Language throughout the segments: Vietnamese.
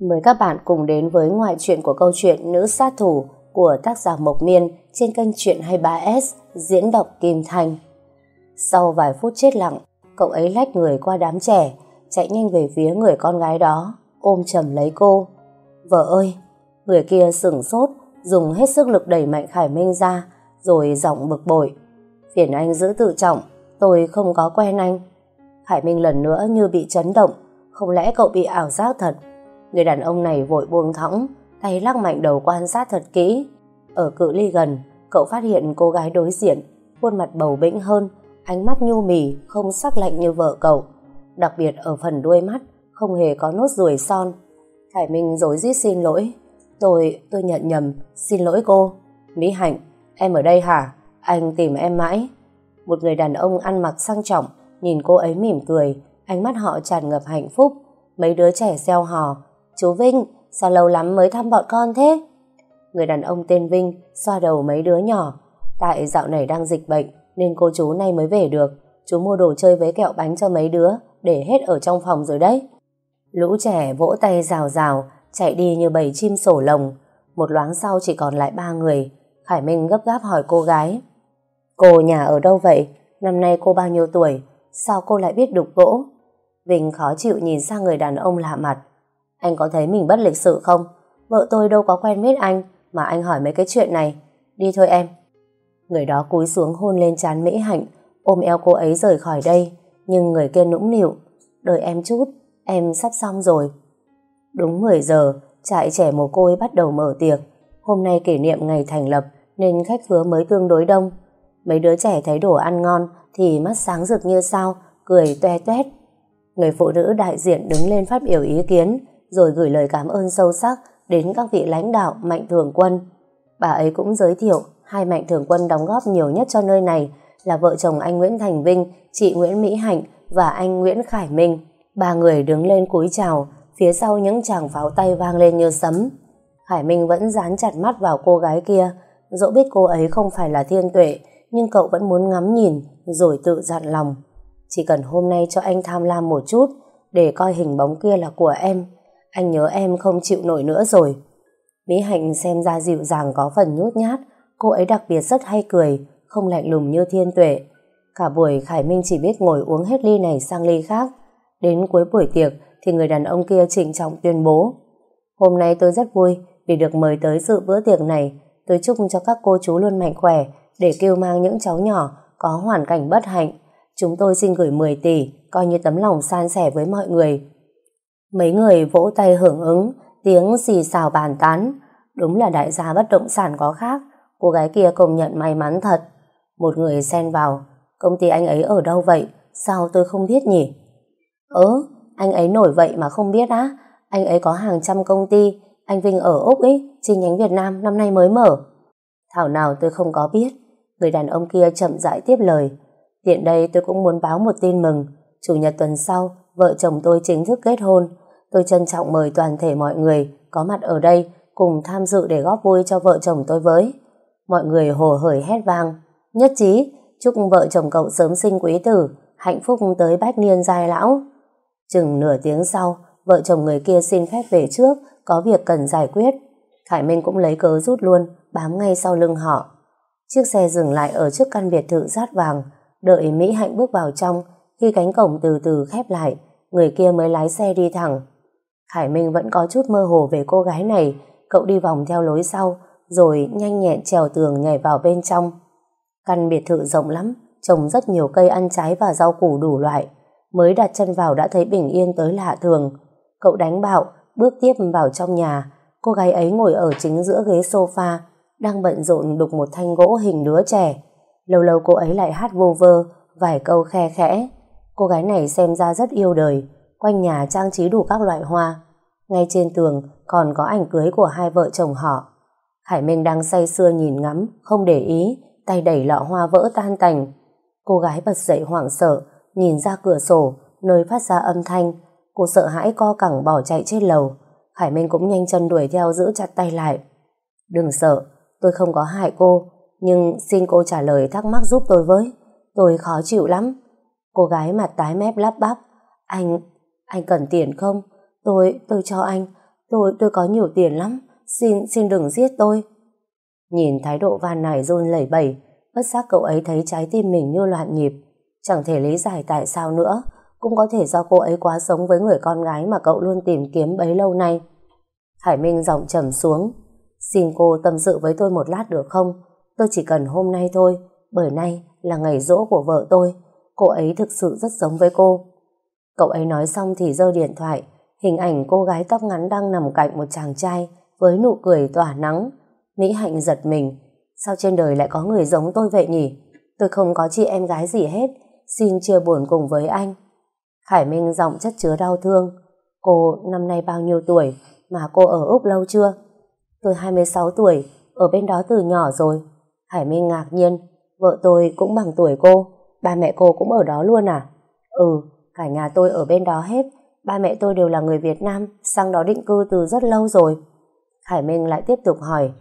Mời các bạn cùng đến với ngoại truyện của câu chuyện Nữ sát thủ của tác giả Mộc Miên trên kênh truyện 23S diễn đọc Kim Thanh. Sau vài phút chết lặng, cậu ấy lách người qua đám trẻ, chạy nhanh về phía người con gái đó, ôm chầm lấy cô. Vợ ơi! Người kia sửng sốt, dùng hết sức lực đẩy Mạnh Khải Minh ra, rồi giọng bực bội. Phiền anh giữ tự trọng, tôi không có quen anh. Khải Minh lần nữa như bị chấn động, không lẽ cậu bị ảo giác thật? Người đàn ông này vội buông thõng, tay lắc mạnh đầu quan sát thật kỹ. Ở cự ly gần, cậu phát hiện cô gái đối diện, khuôn mặt bầu bĩnh hơn, ánh mắt nhu mì, không sắc lạnh như vợ cậu. Đặc biệt ở phần đuôi mắt, không hề có nốt ruồi son. Khải Minh dối rít xin lỗi. Tôi, tôi nhận nhầm, xin lỗi cô. Mỹ Hạnh, em ở đây hả? Anh tìm em mãi. Một người đàn ông ăn mặc sang trọng, nhìn cô ấy mỉm cười, ánh mắt họ tràn ngập hạnh phúc. Mấy đứa trẻ gieo hò, Chú Vinh, sao lâu lắm mới thăm bọn con thế? Người đàn ông tên Vinh xoa đầu mấy đứa nhỏ. Tại dạo này đang dịch bệnh nên cô chú nay mới về được. Chú mua đồ chơi với kẹo bánh cho mấy đứa để hết ở trong phòng rồi đấy. Lũ trẻ vỗ tay rào rào chạy đi như bầy chim sổ lồng. Một loáng sau chỉ còn lại ba người. Khải Minh gấp gáp hỏi cô gái. Cô nhà ở đâu vậy? Năm nay cô bao nhiêu tuổi? Sao cô lại biết đục gỗ? Vinh khó chịu nhìn sang người đàn ông lạ mặt. Anh có thấy mình bất lịch sự không? Vợ tôi đâu có quen biết anh mà anh hỏi mấy cái chuyện này. Đi thôi em. Người đó cúi xuống hôn lên trán Mỹ Hạnh ôm eo cô ấy rời khỏi đây nhưng người kia nũng nịu đợi em chút, em sắp xong rồi. Đúng 10 giờ, trại trẻ mồ côi bắt đầu mở tiệc. Hôm nay kỷ niệm ngày thành lập nên khách khứa mới tương đối đông. Mấy đứa trẻ thấy đồ ăn ngon thì mắt sáng rực như sao, cười toe toét. Người phụ nữ đại diện đứng lên phát biểu ý kiến rồi gửi lời cảm ơn sâu sắc đến các vị lãnh đạo Mạnh Thường Quân. Bà ấy cũng giới thiệu hai Mạnh Thường Quân đóng góp nhiều nhất cho nơi này là vợ chồng anh Nguyễn Thành Vinh, chị Nguyễn Mỹ Hạnh và anh Nguyễn Khải Minh. Ba người đứng lên cúi chào, phía sau những chàng pháo tay vang lên như sấm. Khải Minh vẫn dán chặt mắt vào cô gái kia, dẫu biết cô ấy không phải là thiên tuệ, nhưng cậu vẫn muốn ngắm nhìn rồi tự dặn lòng. Chỉ cần hôm nay cho anh tham lam một chút để coi hình bóng kia là của em, anh nhớ em không chịu nổi nữa rồi. Mỹ Hạnh xem ra dịu dàng có phần nhút nhát, cô ấy đặc biệt rất hay cười, không lạnh lùng như thiên tuệ. Cả buổi Khải Minh chỉ biết ngồi uống hết ly này sang ly khác. Đến cuối buổi tiệc thì người đàn ông kia trịnh trọng tuyên bố Hôm nay tôi rất vui vì được mời tới dự bữa tiệc này. Tôi chúc cho các cô chú luôn mạnh khỏe để kêu mang những cháu nhỏ có hoàn cảnh bất hạnh. Chúng tôi xin gửi 10 tỷ coi như tấm lòng san sẻ với mọi người Mấy người vỗ tay hưởng ứng, tiếng xì xào bàn tán. Đúng là đại gia bất động sản có khác. Cô gái kia công nhận may mắn thật. Một người xen vào, công ty anh ấy ở đâu vậy? Sao tôi không biết nhỉ? Ớ, anh ấy nổi vậy mà không biết á. Anh ấy có hàng trăm công ty, anh Vinh ở Úc ấy, chi nhánh Việt Nam năm nay mới mở. Thảo nào tôi không có biết. Người đàn ông kia chậm rãi tiếp lời. Tiện đây tôi cũng muốn báo một tin mừng. Chủ nhật tuần sau, vợ chồng tôi chính thức kết hôn. Tôi trân trọng mời toàn thể mọi người có mặt ở đây cùng tham dự để góp vui cho vợ chồng tôi với. Mọi người hồ hởi hét vang. Nhất trí, chúc vợ chồng cậu sớm sinh quý tử, hạnh phúc tới bách niên giai lão. Chừng nửa tiếng sau, vợ chồng người kia xin phép về trước, có việc cần giải quyết. Khải Minh cũng lấy cớ rút luôn, bám ngay sau lưng họ. Chiếc xe dừng lại ở trước căn biệt thự rát vàng, đợi Mỹ Hạnh bước vào trong, khi cánh cổng từ từ khép lại, người kia mới lái xe đi thẳng. Khải Minh vẫn có chút mơ hồ về cô gái này, cậu đi vòng theo lối sau, rồi nhanh nhẹn trèo tường nhảy vào bên trong. Căn biệt thự rộng lắm, trồng rất nhiều cây ăn trái và rau củ đủ loại. Mới đặt chân vào đã thấy bình yên tới lạ thường. Cậu đánh bạo, bước tiếp vào trong nhà. Cô gái ấy ngồi ở chính giữa ghế sofa, đang bận rộn đục một thanh gỗ hình đứa trẻ. Lâu lâu cô ấy lại hát vô vơ, vài câu khe khẽ. Cô gái này xem ra rất yêu đời, quanh nhà trang trí đủ các loại hoa. Ngay trên tường còn có ảnh cưới của hai vợ chồng họ. Khải Minh đang say sưa nhìn ngắm, không để ý, tay đẩy lọ hoa vỡ tan tành. Cô gái bật dậy hoảng sợ, nhìn ra cửa sổ, nơi phát ra âm thanh. Cô sợ hãi co cẳng bỏ chạy trên lầu. Khải Minh cũng nhanh chân đuổi theo giữ chặt tay lại. Đừng sợ, tôi không có hại cô, nhưng xin cô trả lời thắc mắc giúp tôi với. Tôi khó chịu lắm. Cô gái mặt tái mép lắp bắp. Anh, anh cần tiền không? Tôi, tôi cho anh. Tôi, tôi có nhiều tiền lắm. Xin, xin đừng giết tôi. Nhìn thái độ van này run lẩy bẩy, bất giác cậu ấy thấy trái tim mình như loạn nhịp. Chẳng thể lý giải tại sao nữa, cũng có thể do cô ấy quá sống với người con gái mà cậu luôn tìm kiếm bấy lâu nay. Hải Minh giọng trầm xuống. Xin cô tâm sự với tôi một lát được không? Tôi chỉ cần hôm nay thôi, bởi nay là ngày rỗ của vợ tôi. Cô ấy thực sự rất giống với cô. Cậu ấy nói xong thì giơ điện thoại, hình ảnh cô gái tóc ngắn đang nằm cạnh một chàng trai với nụ cười tỏa nắng. Mỹ Hạnh giật mình. Sao trên đời lại có người giống tôi vậy nhỉ? Tôi không có chị em gái gì hết. Xin chia buồn cùng với anh. Khải Minh giọng chất chứa đau thương. Cô năm nay bao nhiêu tuổi mà cô ở Úc lâu chưa? Tôi 26 tuổi, ở bên đó từ nhỏ rồi. Hải Minh ngạc nhiên, vợ tôi cũng bằng tuổi cô, ba mẹ cô cũng ở đó luôn à? Ừ, cả nhà tôi ở bên đó hết, ba mẹ tôi đều là người Việt Nam, sang đó định cư từ rất lâu rồi. khải Minh lại tiếp tục hỏi,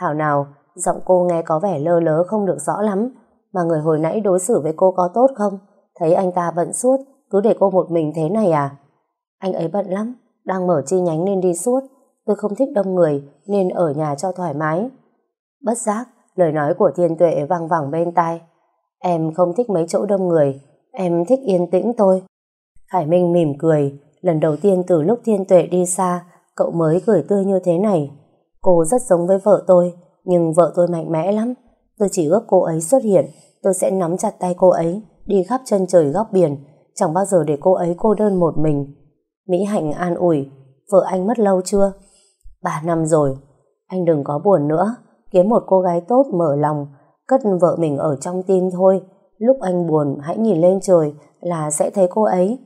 Thảo nào, giọng cô nghe có vẻ lơ lớ không được rõ lắm, mà người hồi nãy đối xử với cô có tốt không? Thấy anh ta bận suốt, cứ để cô một mình thế này à? Anh ấy bận lắm, đang mở chi nhánh nên đi suốt, tôi không thích đông người nên ở nhà cho thoải mái. Bất giác, lời nói của thiên tuệ vang vẳng bên tai. Em không thích mấy chỗ đông người, em thích yên tĩnh thôi. Khải Minh mỉm cười, lần đầu tiên từ lúc thiên tuệ đi xa, cậu mới cười tươi như thế này. Cô rất giống với vợ tôi, nhưng vợ tôi mạnh mẽ lắm. Tôi chỉ ước cô ấy xuất hiện, tôi sẽ nắm chặt tay cô ấy, đi khắp chân trời góc biển, chẳng bao giờ để cô ấy cô đơn một mình. Mỹ Hạnh an ủi, vợ anh mất lâu chưa? Ba năm rồi, anh đừng có buồn nữa, kiếm một cô gái tốt mở lòng, cất vợ mình ở trong tim thôi. Lúc anh buồn hãy nhìn lên trời là sẽ thấy cô ấy.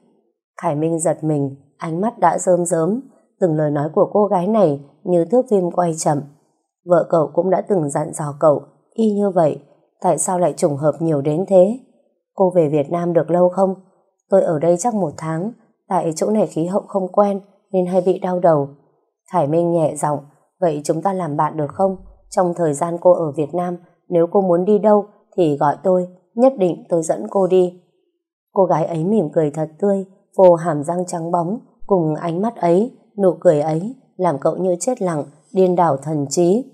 Khải Minh giật mình, ánh mắt đã rơm rớm, từng lời nói của cô gái này như thước phim quay chậm. Vợ cậu cũng đã từng dặn dò cậu, y như vậy, tại sao lại trùng hợp nhiều đến thế? Cô về Việt Nam được lâu không? Tôi ở đây chắc một tháng, tại chỗ này khí hậu không quen nên hay bị đau đầu. Khải Minh nhẹ giọng, vậy chúng ta làm bạn được không? Trong thời gian cô ở Việt Nam, nếu cô muốn đi đâu thì gọi tôi, nhất định tôi dẫn cô đi. Cô gái ấy mỉm cười thật tươi, vô hàm răng trắng bóng, cùng ánh mắt ấy, nụ cười ấy, làm cậu như chết lặng, điên đảo thần trí.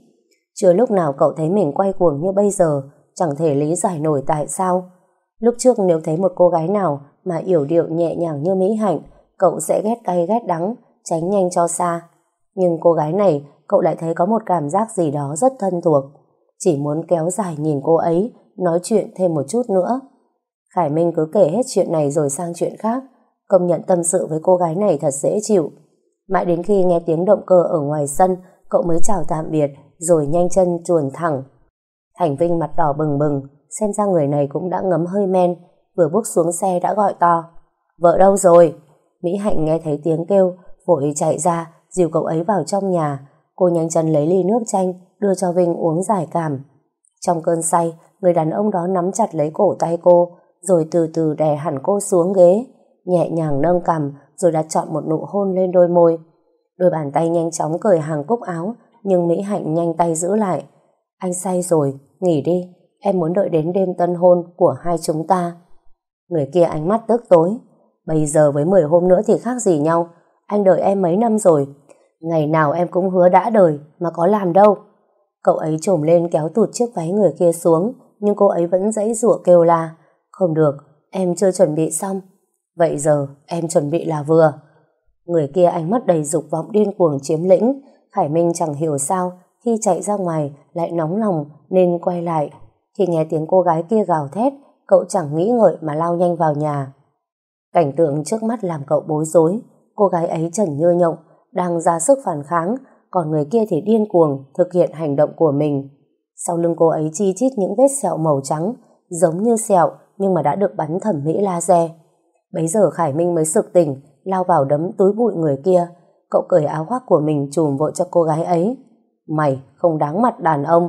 Chưa lúc nào cậu thấy mình quay cuồng như bây giờ, chẳng thể lý giải nổi tại sao. Lúc trước nếu thấy một cô gái nào mà yểu điệu nhẹ nhàng như Mỹ Hạnh, cậu sẽ ghét cay ghét đắng, tránh nhanh cho xa. Nhưng cô gái này, cậu lại thấy có một cảm giác gì đó rất thân thuộc. Chỉ muốn kéo dài nhìn cô ấy, nói chuyện thêm một chút nữa. Khải Minh cứ kể hết chuyện này rồi sang chuyện khác, công nhận tâm sự với cô gái này thật dễ chịu. Mãi đến khi nghe tiếng động cơ ở ngoài sân, cậu mới chào tạm biệt, rồi nhanh chân chuồn thẳng. Thành Vinh mặt đỏ bừng bừng, xem ra người này cũng đã ngấm hơi men, vừa bước xuống xe đã gọi to. Vợ đâu rồi? Mỹ Hạnh nghe thấy tiếng kêu, vội chạy ra, dìu cậu ấy vào trong nhà. Cô nhanh chân lấy ly nước chanh, đưa cho Vinh uống giải cảm. Trong cơn say, người đàn ông đó nắm chặt lấy cổ tay cô, rồi từ từ đè hẳn cô xuống ghế, nhẹ nhàng nâng cằm, rồi đặt chọn một nụ hôn lên đôi môi. Đôi bàn tay nhanh chóng cởi hàng cúc áo, nhưng Mỹ Hạnh nhanh tay giữ lại. Anh say rồi, nghỉ đi, em muốn đợi đến đêm tân hôn của hai chúng ta. Người kia ánh mắt tức tối. Bây giờ với 10 hôm nữa thì khác gì nhau. Anh đợi em mấy năm rồi. Ngày nào em cũng hứa đã đời, mà có làm đâu. Cậu ấy trồm lên kéo tụt chiếc váy người kia xuống, nhưng cô ấy vẫn dãy rủa kêu la. Không được, em chưa chuẩn bị xong. Vậy giờ, em chuẩn bị là vừa. Người kia ánh mắt đầy dục vọng điên cuồng chiếm lĩnh. Khải Minh chẳng hiểu sao, khi chạy ra ngoài lại nóng lòng nên quay lại. Khi nghe tiếng cô gái kia gào thét, cậu chẳng nghĩ ngợi mà lao nhanh vào nhà. Cảnh tượng trước mắt làm cậu bối rối, cô gái ấy trần nhơ nhộng, đang ra sức phản kháng, còn người kia thì điên cuồng thực hiện hành động của mình. Sau lưng cô ấy chi chít những vết sẹo màu trắng, giống như sẹo nhưng mà đã được bắn thẩm mỹ laser. Bấy giờ Khải Minh mới sực tỉnh, lao vào đấm túi bụi người kia. Cậu cởi áo khoác của mình trùm vội cho cô gái ấy. Mày không đáng mặt đàn ông.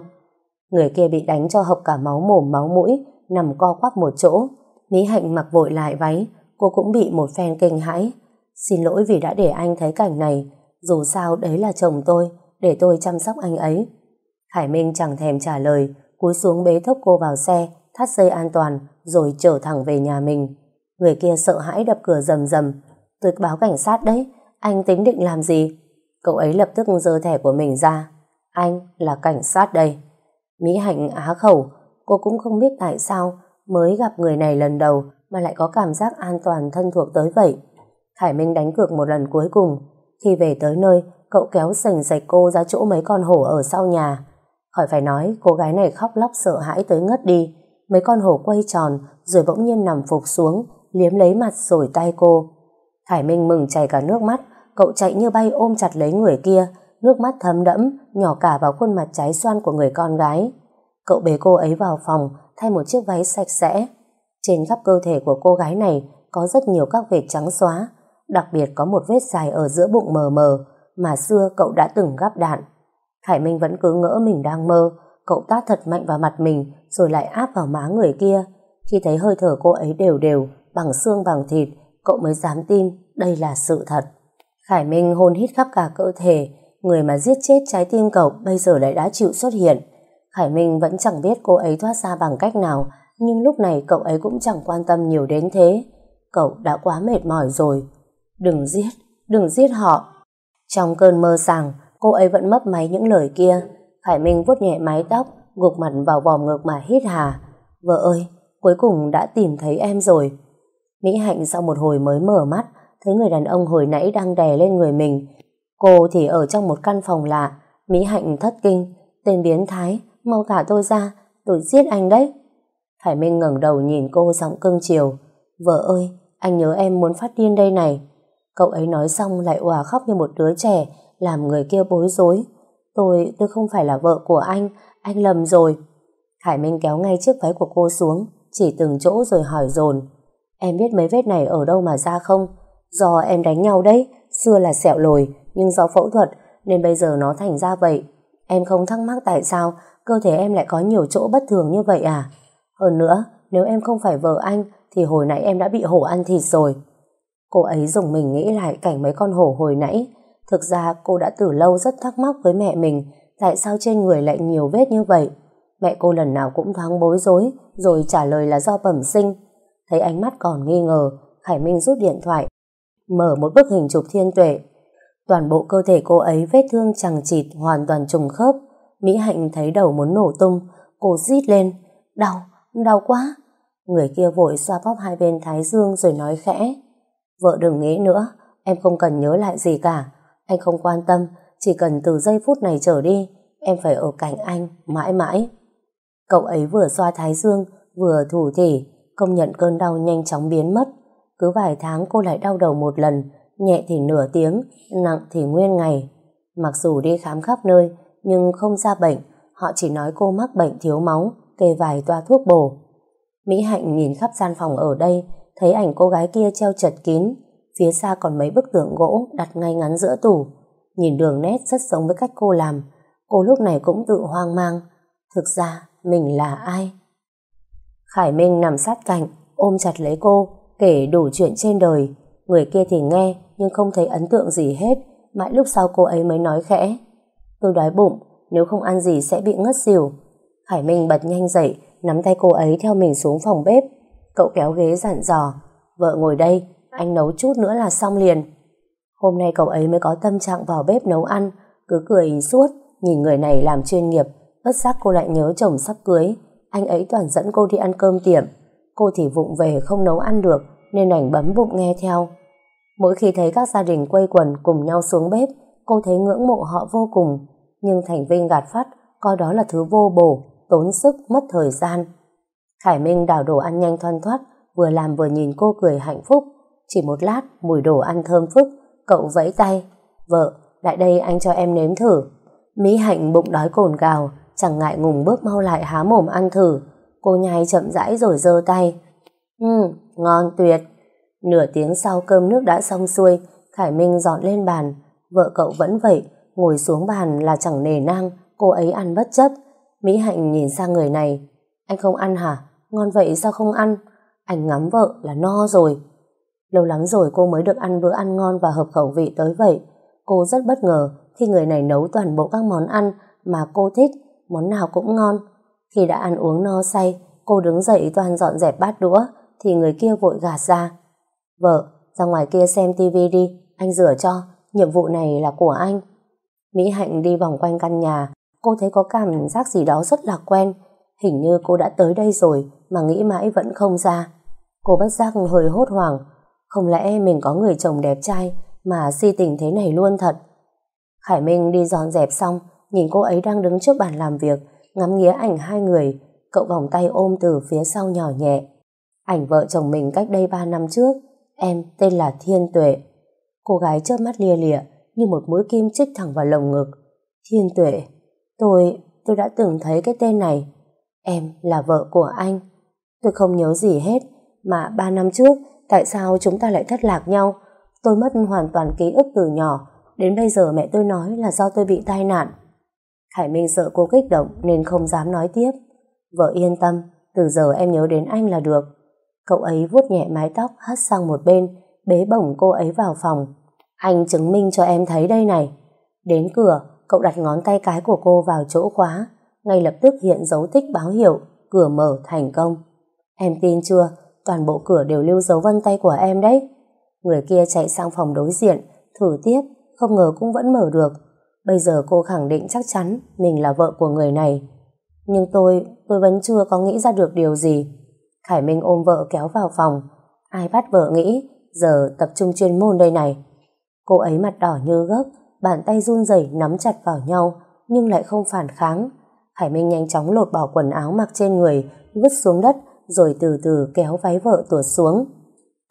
Người kia bị đánh cho hộc cả máu mồm máu mũi, nằm co quắp một chỗ. Mỹ Hạnh mặc vội lại váy, cô cũng bị một phen kinh hãi. Xin lỗi vì đã để anh thấy cảnh này, dù sao đấy là chồng tôi, để tôi chăm sóc anh ấy. khải Minh chẳng thèm trả lời, cúi xuống bế thốc cô vào xe, thắt dây an toàn, rồi trở thẳng về nhà mình. Người kia sợ hãi đập cửa rầm rầm. Tôi báo cảnh sát đấy, anh tính định làm gì? Cậu ấy lập tức giơ thẻ của mình ra. Anh là cảnh sát đây. Mỹ Hạnh á khẩu, cô cũng không biết tại sao mới gặp người này lần đầu mà lại có cảm giác an toàn thân thuộc tới vậy. Khải Minh đánh cược một lần cuối cùng. Khi về tới nơi, cậu kéo sành sạch cô ra chỗ mấy con hổ ở sau nhà. Khỏi phải nói, cô gái này khóc lóc sợ hãi tới ngất đi. Mấy con hổ quay tròn, rồi bỗng nhiên nằm phục xuống, liếm lấy mặt rồi tay cô. Khải Minh mừng chảy cả nước mắt, cậu chạy như bay ôm chặt lấy người kia, nước mắt thấm đẫm, nhỏ cả vào khuôn mặt trái xoan của người con gái. Cậu bế cô ấy vào phòng, thay một chiếc váy sạch sẽ. Trên khắp cơ thể của cô gái này có rất nhiều các vệt trắng xóa, đặc biệt có một vết dài ở giữa bụng mờ mờ mà xưa cậu đã từng gắp đạn. Khải Minh vẫn cứ ngỡ mình đang mơ, cậu tát thật mạnh vào mặt mình rồi lại áp vào má người kia. Khi thấy hơi thở cô ấy đều đều, bằng xương bằng thịt, cậu mới dám tin đây là sự thật. Khải Minh hôn hít khắp cả cơ thể, người mà giết chết trái tim cậu bây giờ lại đã chịu xuất hiện. Khải Minh vẫn chẳng biết cô ấy thoát ra bằng cách nào, nhưng lúc này cậu ấy cũng chẳng quan tâm nhiều đến thế. Cậu đã quá mệt mỏi rồi. Đừng giết, đừng giết họ. Trong cơn mơ sàng, cô ấy vẫn mấp máy những lời kia. Khải Minh vuốt nhẹ mái tóc, gục mặt vào vòng ngực mà hít hà. Vợ ơi, cuối cùng đã tìm thấy em rồi. Mỹ Hạnh sau một hồi mới mở mắt, thấy người đàn ông hồi nãy đang đè lên người mình. Cô thì ở trong một căn phòng lạ, Mỹ Hạnh thất kinh, tên biến thái, mau thả tôi ra, tôi giết anh đấy. Khải Minh ngẩng đầu nhìn cô giọng cưng chiều. Vợ ơi, anh nhớ em muốn phát điên đây này. Cậu ấy nói xong lại òa khóc như một đứa trẻ, làm người kia bối rối. Tôi, tôi không phải là vợ của anh, anh lầm rồi. Khải Minh kéo ngay chiếc váy của cô xuống, chỉ từng chỗ rồi hỏi dồn Em biết mấy vết này ở đâu mà ra không? Do em đánh nhau đấy, xưa là sẹo lồi, nhưng do phẫu thuật nên bây giờ nó thành ra vậy. Em không thắc mắc tại sao cơ thể em lại có nhiều chỗ bất thường như vậy à? Hơn nữa, nếu em không phải vợ anh thì hồi nãy em đã bị hổ ăn thịt rồi. Cô ấy dùng mình nghĩ lại cảnh mấy con hổ hồi nãy. Thực ra cô đã từ lâu rất thắc mắc với mẹ mình tại sao trên người lại nhiều vết như vậy. Mẹ cô lần nào cũng thoáng bối rối rồi trả lời là do bẩm sinh. Thấy ánh mắt còn nghi ngờ, Khải Minh rút điện thoại, mở một bức hình chụp thiên tuệ. Toàn bộ cơ thể cô ấy vết thương chẳng chịt hoàn toàn trùng khớp. Mỹ Hạnh thấy đầu muốn nổ tung, cô rít lên. Đau, đau quá. Người kia vội xoa bóp hai bên thái dương rồi nói khẽ. Vợ đừng nghĩ nữa, em không cần nhớ lại gì cả. Anh không quan tâm, chỉ cần từ giây phút này trở đi, em phải ở cạnh anh mãi mãi. Cậu ấy vừa xoa thái dương, vừa thủ thỉ, công nhận cơn đau nhanh chóng biến mất. Cứ vài tháng cô lại đau đầu một lần, nhẹ thì nửa tiếng, nặng thì nguyên ngày. Mặc dù đi khám khắp nơi, nhưng không ra bệnh, họ chỉ nói cô mắc bệnh thiếu máu, kê vài toa thuốc bổ. Mỹ Hạnh nhìn khắp gian phòng ở đây, thấy ảnh cô gái kia treo chật kín, phía xa còn mấy bức tượng gỗ đặt ngay ngắn giữa tủ. Nhìn đường nét rất giống với cách cô làm, cô lúc này cũng tự hoang mang. Thực ra, mình là ai? Khải Minh nằm sát cạnh, ôm chặt lấy cô, kể đủ chuyện trên đời. Người kia thì nghe, nhưng không thấy ấn tượng gì hết, mãi lúc sau cô ấy mới nói khẽ. Tôi đói bụng, nếu không ăn gì sẽ bị ngất xỉu. Khải Minh bật nhanh dậy, nắm tay cô ấy theo mình xuống phòng bếp. Cậu kéo ghế dặn dò, vợ ngồi đây, anh nấu chút nữa là xong liền. Hôm nay cậu ấy mới có tâm trạng vào bếp nấu ăn, cứ cười suốt, nhìn người này làm chuyên nghiệp, bất giác cô lại nhớ chồng sắp cưới. Anh ấy toàn dẫn cô đi ăn cơm tiệm, cô thì vụng về không nấu ăn được, nên ảnh bấm bụng nghe theo. Mỗi khi thấy các gia đình quây quần cùng nhau xuống bếp, cô thấy ngưỡng mộ họ vô cùng, nhưng Thành Vinh gạt phát, coi đó là thứ vô bổ, tốn sức, mất thời gian. Khải Minh đảo đồ ăn nhanh thoăn thoát, vừa làm vừa nhìn cô cười hạnh phúc. Chỉ một lát, mùi đồ ăn thơm phức, cậu vẫy tay. Vợ, lại đây anh cho em nếm thử. Mỹ Hạnh bụng đói cồn gào, chẳng ngại ngùng bước mau lại há mồm ăn thử. Cô nhai chậm rãi rồi giơ tay. Ừ, ngon tuyệt. Nửa tiếng sau cơm nước đã xong xuôi, Khải Minh dọn lên bàn. Vợ cậu vẫn vậy, ngồi xuống bàn là chẳng nề nang, cô ấy ăn bất chấp. Mỹ Hạnh nhìn sang người này. Anh không ăn hả? Ngon vậy sao không ăn? Anh ngắm vợ là no rồi. Lâu lắm rồi cô mới được ăn bữa ăn ngon và hợp khẩu vị tới vậy. Cô rất bất ngờ khi người này nấu toàn bộ các món ăn mà cô thích, món nào cũng ngon. Khi đã ăn uống no say, cô đứng dậy toàn dọn dẹp bát đũa, thì người kia vội gạt ra. Vợ, ra ngoài kia xem tivi đi, anh rửa cho, nhiệm vụ này là của anh. Mỹ Hạnh đi vòng quanh căn nhà, cô thấy có cảm giác gì đó rất là quen. Hình như cô đã tới đây rồi mà nghĩ mãi vẫn không ra. Cô bất giác hơi hốt hoảng. Không lẽ mình có người chồng đẹp trai mà si tình thế này luôn thật? Khải Minh đi dọn dẹp xong, nhìn cô ấy đang đứng trước bàn làm việc, ngắm nghía ảnh hai người, cậu vòng tay ôm từ phía sau nhỏ nhẹ. Ảnh vợ chồng mình cách đây ba năm trước, em tên là Thiên Tuệ. Cô gái chớp mắt lia lịa, như một mũi kim chích thẳng vào lồng ngực. Thiên Tuệ, tôi, tôi đã từng thấy cái tên này. Em là vợ của anh. Tôi không nhớ gì hết, mà ba năm trước, tại sao chúng ta lại thất lạc nhau? Tôi mất hoàn toàn ký ức từ nhỏ, đến bây giờ mẹ tôi nói là do tôi bị tai nạn. Khải Minh sợ cô kích động nên không dám nói tiếp. Vợ yên tâm, từ giờ em nhớ đến anh là được. Cậu ấy vuốt nhẹ mái tóc hất sang một bên, bế bổng cô ấy vào phòng. Anh chứng minh cho em thấy đây này. Đến cửa, cậu đặt ngón tay cái của cô vào chỗ khóa, ngay lập tức hiện dấu tích báo hiệu, cửa mở thành công. Em tin chưa, toàn bộ cửa đều lưu dấu vân tay của em đấy. Người kia chạy sang phòng đối diện, thử tiếp, không ngờ cũng vẫn mở được. Bây giờ cô khẳng định chắc chắn mình là vợ của người này. Nhưng tôi, tôi vẫn chưa có nghĩ ra được điều gì. Khải Minh ôm vợ kéo vào phòng. Ai bắt vợ nghĩ, giờ tập trung chuyên môn đây này. Cô ấy mặt đỏ như gấc, bàn tay run rẩy nắm chặt vào nhau, nhưng lại không phản kháng. Khải Minh nhanh chóng lột bỏ quần áo mặc trên người, vứt xuống đất, rồi từ từ kéo váy vợ tuột xuống.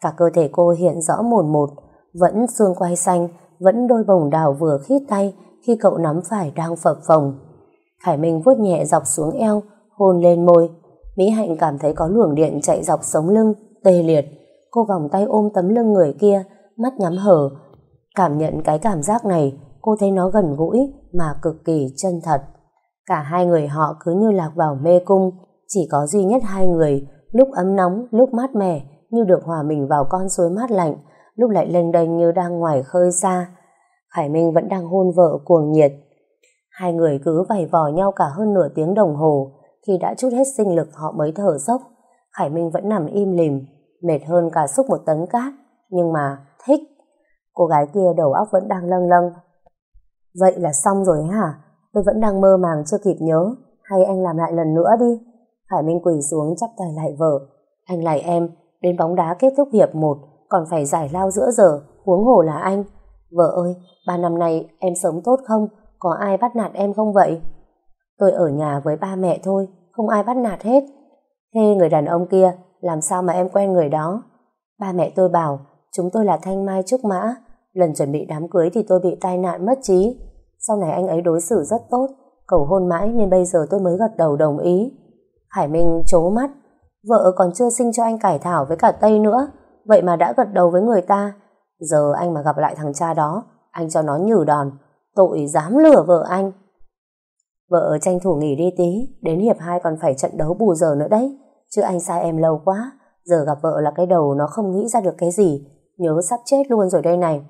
Cả cơ thể cô hiện rõ mồn một, vẫn xương quai xanh, vẫn đôi bồng đào vừa khít tay khi cậu nắm phải đang phập phồng. Khải Minh vuốt nhẹ dọc xuống eo, hôn lên môi. Mỹ Hạnh cảm thấy có luồng điện chạy dọc sống lưng, tê liệt. Cô vòng tay ôm tấm lưng người kia, mắt nhắm hở. Cảm nhận cái cảm giác này, cô thấy nó gần gũi mà cực kỳ chân thật. Cả hai người họ cứ như lạc vào mê cung, chỉ có duy nhất hai người, lúc ấm nóng, lúc mát mẻ, như được hòa mình vào con suối mát lạnh, lúc lại lênh đênh như đang ngoài khơi xa. Khải Minh vẫn đang hôn vợ cuồng nhiệt. Hai người cứ vầy vò nhau cả hơn nửa tiếng đồng hồ, khi đã chút hết sinh lực họ mới thở dốc. Khải Minh vẫn nằm im lìm, mệt hơn cả xúc một tấn cát, nhưng mà thích. Cô gái kia đầu óc vẫn đang lâng lâng. Vậy là xong rồi hả? Tôi vẫn đang mơ màng chưa kịp nhớ, hay anh làm lại lần nữa đi. Khải Minh quỳ xuống chắp tay lại vợ. Anh lại em, đến bóng đá kết thúc hiệp một, còn phải giải lao giữa giờ, huống hồ là anh. Vợ ơi, ba năm nay em sống tốt không? Có ai bắt nạt em không vậy? Tôi ở nhà với ba mẹ thôi, không ai bắt nạt hết. Thế người đàn ông kia, làm sao mà em quen người đó? Ba mẹ tôi bảo, chúng tôi là Thanh Mai Trúc Mã. Lần chuẩn bị đám cưới thì tôi bị tai nạn mất trí. Sau này anh ấy đối xử rất tốt, cầu hôn mãi nên bây giờ tôi mới gật đầu đồng ý. Hải Minh trố mắt, vợ còn chưa sinh cho anh cải thảo với cả Tây nữa, vậy mà đã gật đầu với người ta. Giờ anh mà gặp lại thằng cha đó, anh cho nó nhử đòn, tội dám lừa vợ anh. Vợ tranh thủ nghỉ đi tí, đến hiệp 2 còn phải trận đấu bù giờ nữa đấy. Chứ anh sai em lâu quá, giờ gặp vợ là cái đầu nó không nghĩ ra được cái gì, nhớ sắp chết luôn rồi đây này.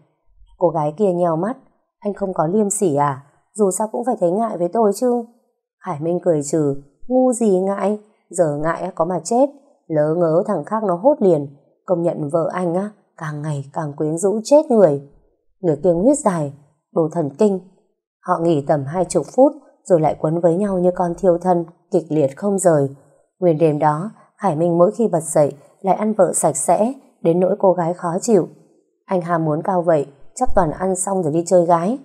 Cô gái kia nheo mắt, anh không có liêm sỉ à, dù sao cũng phải thấy ngại với tôi chứ. Hải Minh cười trừ, ngu gì ngại, giờ ngại có mà chết, lỡ ngớ thằng khác nó hốt liền, công nhận vợ anh á, càng ngày càng quyến rũ chết người. Người kia huyết dài, đồ thần kinh. Họ nghỉ tầm hai chục phút, rồi lại quấn với nhau như con thiêu thân, kịch liệt không rời. Nguyên đêm đó, Hải Minh mỗi khi bật dậy lại ăn vợ sạch sẽ, đến nỗi cô gái khó chịu. Anh hà muốn cao vậy, chắc toàn ăn xong rồi đi chơi gái.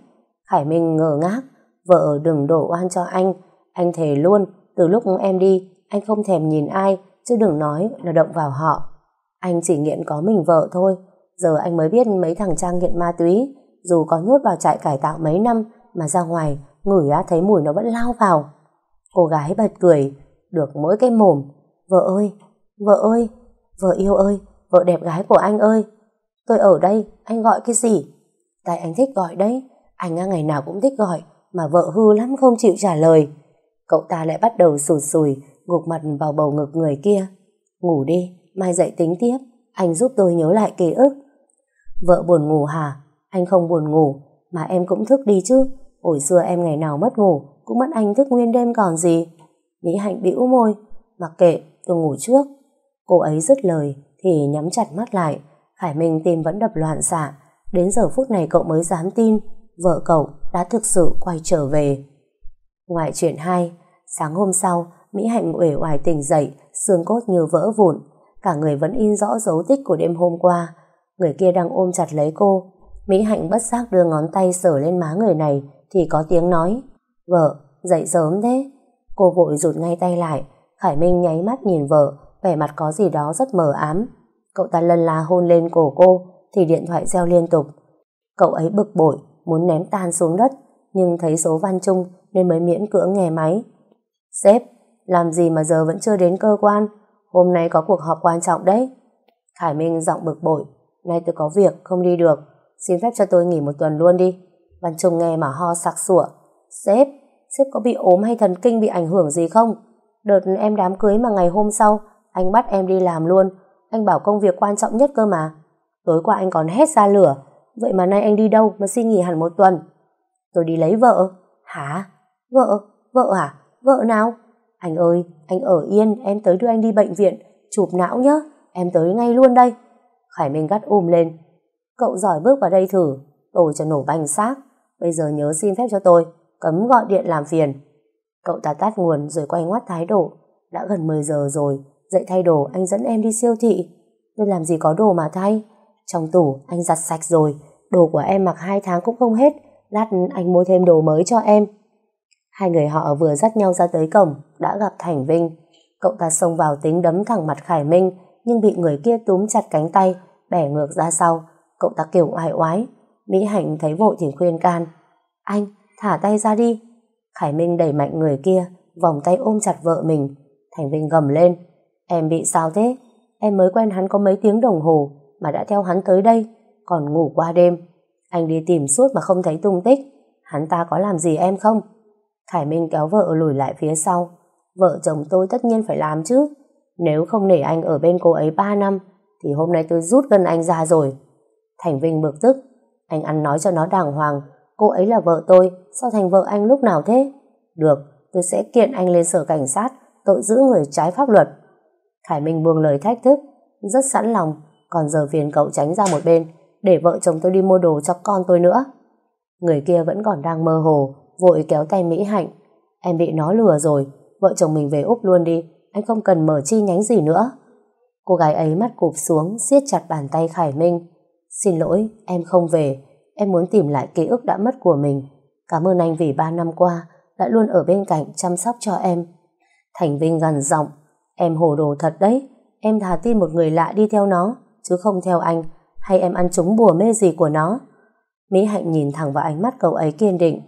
Hải Minh ngờ ngác, vợ đừng đổ oan cho anh, anh thề luôn, từ lúc em đi, anh không thèm nhìn ai, chứ đừng nói là động vào họ. Anh chỉ nghiện có mình vợ thôi, giờ anh mới biết mấy thằng Trang nghiện ma túy, dù có nhốt vào trại cải tạo mấy năm, mà ra ngoài ngửi á thấy mùi nó vẫn lao vào. Cô gái bật cười, được mỗi cái mồm. Vợ ơi, vợ ơi, vợ yêu ơi, vợ đẹp gái của anh ơi. Tôi ở đây, anh gọi cái gì? Tại anh thích gọi đấy, anh ngày nào cũng thích gọi, mà vợ hư lắm không chịu trả lời. Cậu ta lại bắt đầu sụt sùi, gục mặt vào bầu ngực người kia. Ngủ đi, mai dậy tính tiếp, anh giúp tôi nhớ lại ký ức. Vợ buồn ngủ hả? Anh không buồn ngủ, mà em cũng thức đi chứ. Hồi xưa em ngày nào mất ngủ cũng mất anh thức nguyên đêm còn gì. Mỹ Hạnh bĩu môi, mặc kệ, tôi ngủ trước. Cô ấy dứt lời thì nhắm chặt mắt lại. Khải Minh tim vẫn đập loạn xạ. Đến giờ phút này cậu mới dám tin vợ cậu đã thực sự quay trở về. ngoại chuyện 2, sáng hôm sau, Mỹ Hạnh uể oải tỉnh dậy, xương cốt như vỡ vụn. Cả người vẫn in rõ dấu tích của đêm hôm qua. Người kia đang ôm chặt lấy cô. Mỹ Hạnh bất giác đưa ngón tay sờ lên má người này thì có tiếng nói Vợ, dậy sớm thế. Cô vội rụt ngay tay lại. Khải Minh nháy mắt nhìn vợ, vẻ mặt có gì đó rất mờ ám. Cậu ta lân la hôn lên cổ cô thì điện thoại reo liên tục. Cậu ấy bực bội, muốn ném tan xuống đất nhưng thấy số văn chung nên mới miễn cưỡng nghe máy. Sếp, làm gì mà giờ vẫn chưa đến cơ quan? Hôm nay có cuộc họp quan trọng đấy. Khải Minh giọng bực bội. Nay tôi có việc, không đi được. Xin phép cho tôi nghỉ một tuần luôn đi. Văn Trung nghe mà ho sặc sủa. Sếp, sếp có bị ốm hay thần kinh bị ảnh hưởng gì không? Đợt em đám cưới mà ngày hôm sau, anh bắt em đi làm luôn. Anh bảo công việc quan trọng nhất cơ mà. Tối qua anh còn hét ra lửa. Vậy mà nay anh đi đâu mà xin nghỉ hẳn một tuần? Tôi đi lấy vợ. Hả? Vợ? Vợ à? Vợ nào? Anh ơi, anh ở yên, em tới đưa anh đi bệnh viện, chụp não nhá, em tới ngay luôn đây. Khải Minh gắt ôm lên. Cậu giỏi bước vào đây thử, tôi cho nổ banh xác. Bây giờ nhớ xin phép cho tôi, cấm gọi điện làm phiền. Cậu ta tắt nguồn rồi quay ngoắt thái độ. Đã gần 10 giờ rồi, dậy thay đồ anh dẫn em đi siêu thị. Tôi làm gì có đồ mà thay. Trong tủ anh giặt sạch rồi, đồ của em mặc 2 tháng cũng không hết. Lát anh mua thêm đồ mới cho em. Hai người họ vừa dắt nhau ra tới cổng, đã gặp Thành Vinh. Cậu ta xông vào tính đấm thẳng mặt Khải Minh, nhưng bị người kia túm chặt cánh tay, bẻ ngược ra sau. Cậu ta kêu oai oái. Mỹ Hạnh thấy vội thì khuyên can. Anh, thả tay ra đi. Khải Minh đẩy mạnh người kia, vòng tay ôm chặt vợ mình. Thành Vinh gầm lên. Em bị sao thế? Em mới quen hắn có mấy tiếng đồng hồ, mà đã theo hắn tới đây, còn ngủ qua đêm. Anh đi tìm suốt mà không thấy tung tích. Hắn ta có làm gì em không? Khải Minh kéo vợ lùi lại phía sau. Vợ chồng tôi tất nhiên phải làm chứ. Nếu không để anh ở bên cô ấy 3 năm, thì hôm nay tôi rút gần anh ra rồi. Thành Vinh bực tức. Anh ăn nói cho nó đàng hoàng. Cô ấy là vợ tôi, sao thành vợ anh lúc nào thế? Được, tôi sẽ kiện anh lên sở cảnh sát, tội giữ người trái pháp luật. Khải Minh buông lời thách thức, rất sẵn lòng, còn giờ phiền cậu tránh ra một bên, để vợ chồng tôi đi mua đồ cho con tôi nữa. Người kia vẫn còn đang mơ hồ, vội kéo tay Mỹ Hạnh. Em bị nó lừa rồi, vợ chồng mình về Úc luôn đi, anh không cần mở chi nhánh gì nữa. Cô gái ấy mắt cụp xuống, siết chặt bàn tay Khải Minh. Xin lỗi, em không về, em muốn tìm lại ký ức đã mất của mình. Cảm ơn anh vì ba năm qua đã luôn ở bên cạnh chăm sóc cho em. Thành Vinh gần giọng, em hồ đồ thật đấy, em thà tin một người lạ đi theo nó, chứ không theo anh, hay em ăn trúng bùa mê gì của nó. Mỹ Hạnh nhìn thẳng vào ánh mắt cậu ấy kiên định.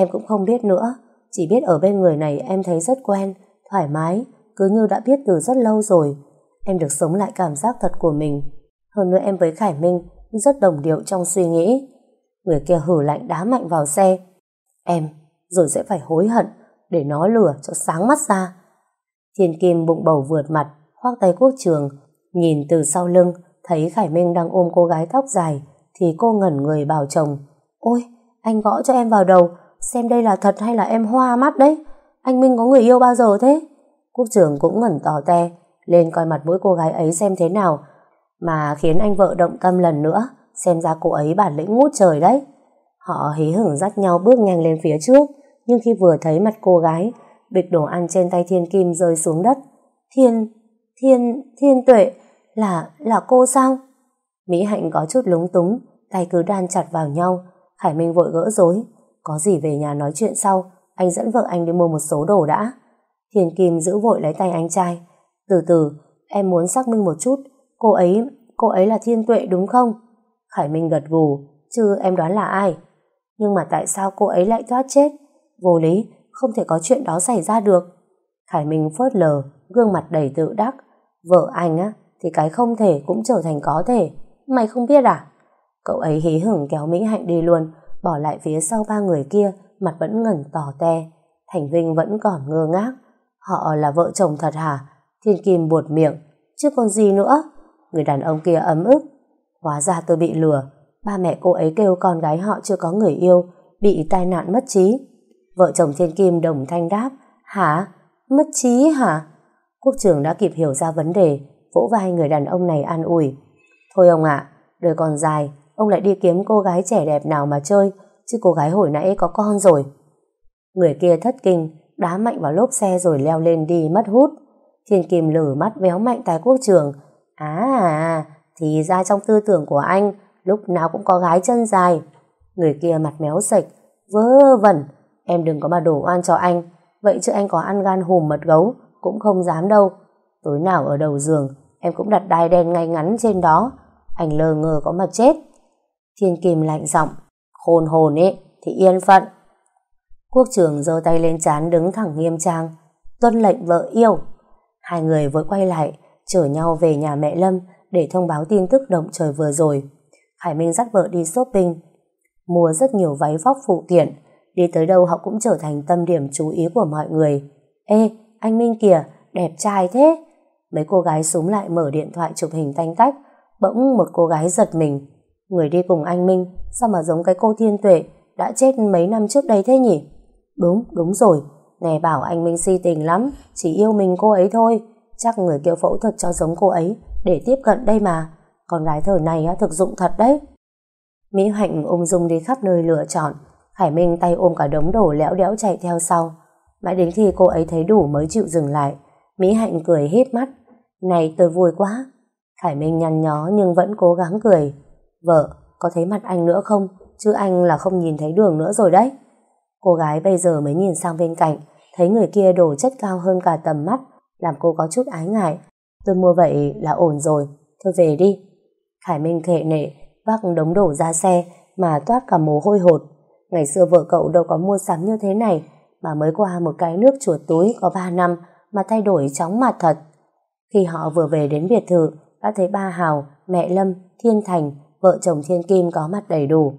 Em cũng không biết nữa, chỉ biết ở bên người này em thấy rất quen, thoải mái, cứ như đã biết từ rất lâu rồi. Em được sống lại cảm giác thật của mình. Hơn nữa em với Khải Minh rất đồng điệu trong suy nghĩ. Người kia hử lạnh đá mạnh vào xe. Em, rồi sẽ phải hối hận để nó lửa cho sáng mắt ra. Thiên Kim bụng bầu vượt mặt, khoác tay quốc trường, nhìn từ sau lưng, thấy Khải Minh đang ôm cô gái tóc dài, thì cô ngẩn người bảo chồng. Ôi, anh gõ cho em vào đầu, xem đây là thật hay là em hoa mắt đấy. Anh Minh có người yêu bao giờ thế? Quốc trưởng cũng ngẩn tỏ te, lên coi mặt mỗi cô gái ấy xem thế nào, mà khiến anh vợ động tâm lần nữa, xem ra cô ấy bản lĩnh ngút trời đấy. Họ hí hửng dắt nhau bước nhanh lên phía trước, nhưng khi vừa thấy mặt cô gái, bịch đồ ăn trên tay Thiên Kim rơi xuống đất. Thiên, Thiên, Thiên Tuệ, là, là cô sao? Mỹ Hạnh có chút lúng túng, tay cứ đan chặt vào nhau. Khải Minh vội gỡ rối, có gì về nhà nói chuyện sau, anh dẫn vợ anh đi mua một số đồ đã. thiền Kim giữ vội lấy tay anh trai. Từ từ, em muốn xác minh một chút, cô ấy, cô ấy là Thiên Tuệ đúng không? Khải Minh gật gù, chứ em đoán là ai? Nhưng mà tại sao cô ấy lại thoát chết? Vô lý, không thể có chuyện đó xảy ra được. Khải Minh phớt lờ, gương mặt đầy tự đắc. Vợ anh á, thì cái không thể cũng trở thành có thể. Mày không biết à? Cậu ấy hí hửng kéo Mỹ Hạnh đi luôn, bỏ lại phía sau ba người kia, mặt vẫn ngẩn tỏ te. Thành Vinh vẫn còn ngơ ngác. Họ là vợ chồng thật hả? Thiên Kim buột miệng. Chứ còn gì nữa? Người đàn ông kia ấm ức. Hóa ra tôi bị lừa. Ba mẹ cô ấy kêu con gái họ chưa có người yêu, bị tai nạn mất trí. Vợ chồng Thiên Kim đồng thanh đáp. Hả? Mất trí hả? Quốc trưởng đã kịp hiểu ra vấn đề, vỗ vai người đàn ông này an ủi. Thôi ông ạ, đời còn dài, ông lại đi kiếm cô gái trẻ đẹp nào mà chơi, chứ cô gái hồi nãy có con rồi. Người kia thất kinh, đá mạnh vào lốp xe rồi leo lên đi mất hút. Thiên Kim lử mắt véo mạnh tài quốc trường. À, thì ra trong tư tưởng của anh, lúc nào cũng có gái chân dài. Người kia mặt méo sạch, vớ vẩn, em đừng có mà đổ oan cho anh. Vậy chứ anh có ăn gan hùm mật gấu, cũng không dám đâu. Tối nào ở đầu giường, em cũng đặt đai đen ngay ngắn trên đó. Anh lờ ngờ có mà chết. Thiên Kim lạnh giọng, khôn hồn ấy, thì yên phận. Quốc trường giơ tay lên chán đứng thẳng nghiêm trang, tuân lệnh vợ yêu. Hai người vội quay lại, chở nhau về nhà mẹ Lâm để thông báo tin tức động trời vừa rồi. Hải Minh dắt vợ đi shopping, mua rất nhiều váy vóc phụ kiện, đi tới đâu họ cũng trở thành tâm điểm chú ý của mọi người. Ê, anh Minh kìa, đẹp trai thế. Mấy cô gái súng lại mở điện thoại chụp hình tanh tách, bỗng một cô gái giật mình. Người đi cùng anh Minh, sao mà giống cái cô thiên tuệ, đã chết mấy năm trước đây thế nhỉ? Đúng, đúng rồi, nghe bảo anh Minh si tình lắm, chỉ yêu mình cô ấy thôi. Chắc người kêu phẫu thuật cho giống cô ấy, để tiếp cận đây mà. Con gái thời này á thực dụng thật đấy. Mỹ Hạnh ung dung đi khắp nơi lựa chọn, Hải Minh tay ôm cả đống đồ lẽo đẽo chạy theo sau. Mãi đến khi cô ấy thấy đủ mới chịu dừng lại. Mỹ Hạnh cười híp mắt. Này tôi vui quá. Hải Minh nhăn nhó nhưng vẫn cố gắng cười. Vợ, có thấy mặt anh nữa không? Chứ anh là không nhìn thấy đường nữa rồi đấy. Cô gái bây giờ mới nhìn sang bên cạnh, thấy người kia đổ chất cao hơn cả tầm mắt, làm cô có chút ái ngại. Tôi mua vậy là ổn rồi, thôi về đi. Khải Minh khệ nệ, vác đống đổ ra xe mà toát cả mồ hôi hột. Ngày xưa vợ cậu đâu có mua sắm như thế này, mà mới qua một cái nước chuột túi có 3 năm mà thay đổi chóng mặt thật. Khi họ vừa về đến biệt thự, đã thấy ba Hào, mẹ Lâm, Thiên Thành, vợ chồng Thiên Kim có mặt đầy đủ.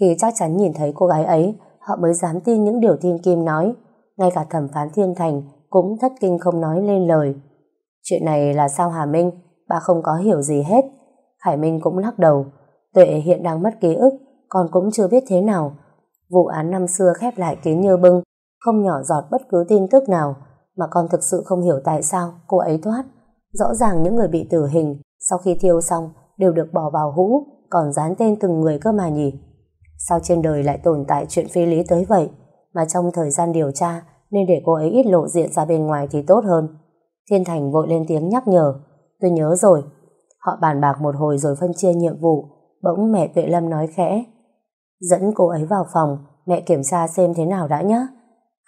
Khi chắc chắn nhìn thấy cô gái ấy, họ mới dám tin những điều Thiên Kim nói. Ngay cả thẩm phán Thiên Thành cũng thất kinh không nói lên lời. Chuyện này là sao Hà Minh? Bà không có hiểu gì hết. Hải Minh cũng lắc đầu. Tuệ hiện đang mất ký ức, con cũng chưa biết thế nào. Vụ án năm xưa khép lại kín như bưng, không nhỏ giọt bất cứ tin tức nào, mà con thực sự không hiểu tại sao cô ấy thoát. Rõ ràng những người bị tử hình, sau khi thiêu xong, đều được bỏ vào hũ, còn dán tên từng người cơ mà nhỉ. Sao trên đời lại tồn tại chuyện phi lý tới vậy, mà trong thời gian điều tra nên để cô ấy ít lộ diện ra bên ngoài thì tốt hơn. Thiên Thành vội lên tiếng nhắc nhở, tôi nhớ rồi. Họ bàn bạc một hồi rồi phân chia nhiệm vụ, bỗng mẹ Tuệ Lâm nói khẽ. Dẫn cô ấy vào phòng, mẹ kiểm tra xem thế nào đã nhé.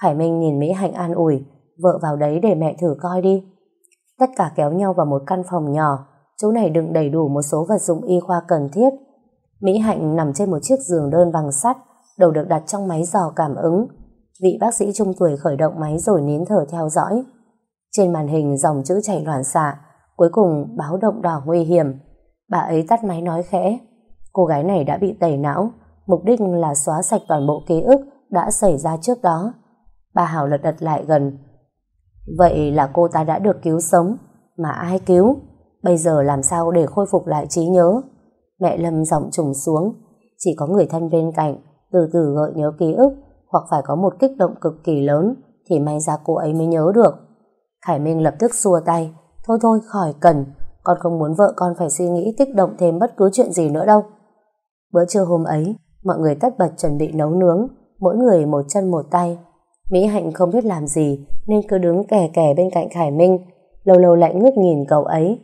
khải Minh nhìn Mỹ Hạnh an ủi, vợ vào đấy để mẹ thử coi đi. Tất cả kéo nhau vào một căn phòng nhỏ, chỗ này đựng đầy đủ một số vật dụng y khoa cần thiết. Mỹ Hạnh nằm trên một chiếc giường đơn bằng sắt, đầu được đặt trong máy dò cảm ứng. Vị bác sĩ trung tuổi khởi động máy rồi nín thở theo dõi. Trên màn hình dòng chữ chảy loạn xạ, cuối cùng báo động đỏ nguy hiểm. Bà ấy tắt máy nói khẽ. Cô gái này đã bị tẩy não, mục đích là xóa sạch toàn bộ ký ức đã xảy ra trước đó. Bà Hảo lật đật lại gần. Vậy là cô ta đã được cứu sống, mà ai cứu? Bây giờ làm sao để khôi phục lại trí nhớ? Mẹ Lâm giọng trùng xuống, chỉ có người thân bên cạnh, từ từ gợi nhớ ký ức, hoặc phải có một kích động cực kỳ lớn, thì may ra cô ấy mới nhớ được. Khải Minh lập tức xua tay, thôi thôi khỏi cần, con không muốn vợ con phải suy nghĩ kích động thêm bất cứ chuyện gì nữa đâu. Bữa trưa hôm ấy, mọi người tất bật chuẩn bị nấu nướng, mỗi người một chân một tay. Mỹ Hạnh không biết làm gì nên cứ đứng kè kè bên cạnh Khải Minh, lâu lâu lại ngước nhìn cậu ấy.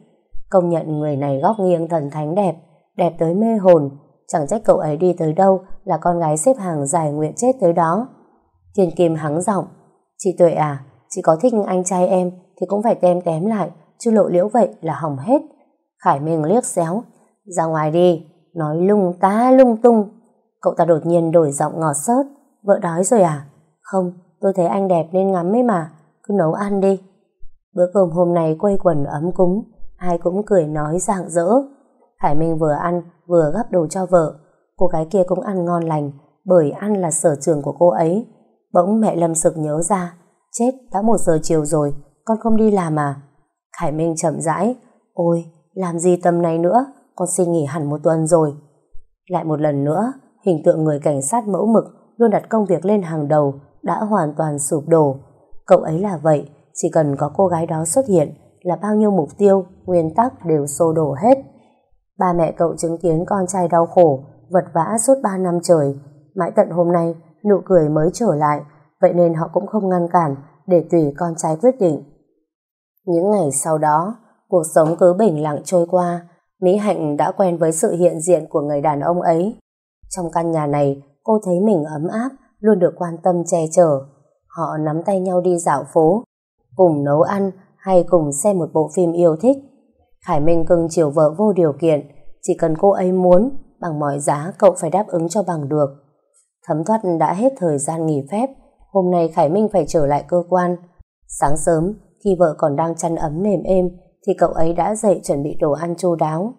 Công nhận người này góc nghiêng thần thánh đẹp, đẹp tới mê hồn, chẳng trách cậu ấy đi tới đâu là con gái xếp hàng giải nguyện chết tới đó. Thiên Kim hắng giọng, chị Tuệ à, chị có thích anh trai em thì cũng phải tem tém lại, chứ lộ liễu vậy là hỏng hết. Khải Minh liếc xéo, ra ngoài đi, nói lung tá lung tung. Cậu ta đột nhiên đổi giọng ngọt sớt, vợ đói rồi à? Không, tôi thấy anh đẹp nên ngắm ấy mà, cứ nấu ăn đi. Bữa cơm hôm nay quây quần ấm cúng, ai cũng cười nói rạng rỡ. Hải Minh vừa ăn, vừa gắp đồ cho vợ. Cô gái kia cũng ăn ngon lành, bởi ăn là sở trường của cô ấy. Bỗng mẹ Lâm sực nhớ ra, chết, đã một giờ chiều rồi, con không đi làm à? Hải Minh chậm rãi, ôi, làm gì tầm này nữa, con xin nghỉ hẳn một tuần rồi. Lại một lần nữa, hình tượng người cảnh sát mẫu mực luôn đặt công việc lên hàng đầu đã hoàn toàn sụp đổ. Cậu ấy là vậy, chỉ cần có cô gái đó xuất hiện là bao nhiêu mục tiêu, nguyên tắc đều xô đổ hết. Ba mẹ cậu chứng kiến con trai đau khổ, vật vã suốt ba năm trời. mãi tận hôm nay nụ cười mới trở lại, vậy nên họ cũng không ngăn cản để tùy con trai quyết định. Những ngày sau đó, cuộc sống cứ bình lặng trôi qua, Mỹ Hạnh đã quen với sự hiện diện của người đàn ông ấy. Trong căn nhà này, cô thấy mình ấm áp, luôn được quan tâm che chở. Họ nắm tay nhau đi dạo phố, cùng nấu ăn hay cùng xem một bộ phim yêu thích. Khải Minh cưng chiều vợ vô điều kiện, chỉ cần cô ấy muốn, bằng mọi giá cậu phải đáp ứng cho bằng được. Thấm thoát đã hết thời gian nghỉ phép, hôm nay Khải Minh phải trở lại cơ quan. Sáng sớm, khi vợ còn đang chăn ấm nềm êm, thì cậu ấy đã dậy chuẩn bị đồ ăn chu đáo.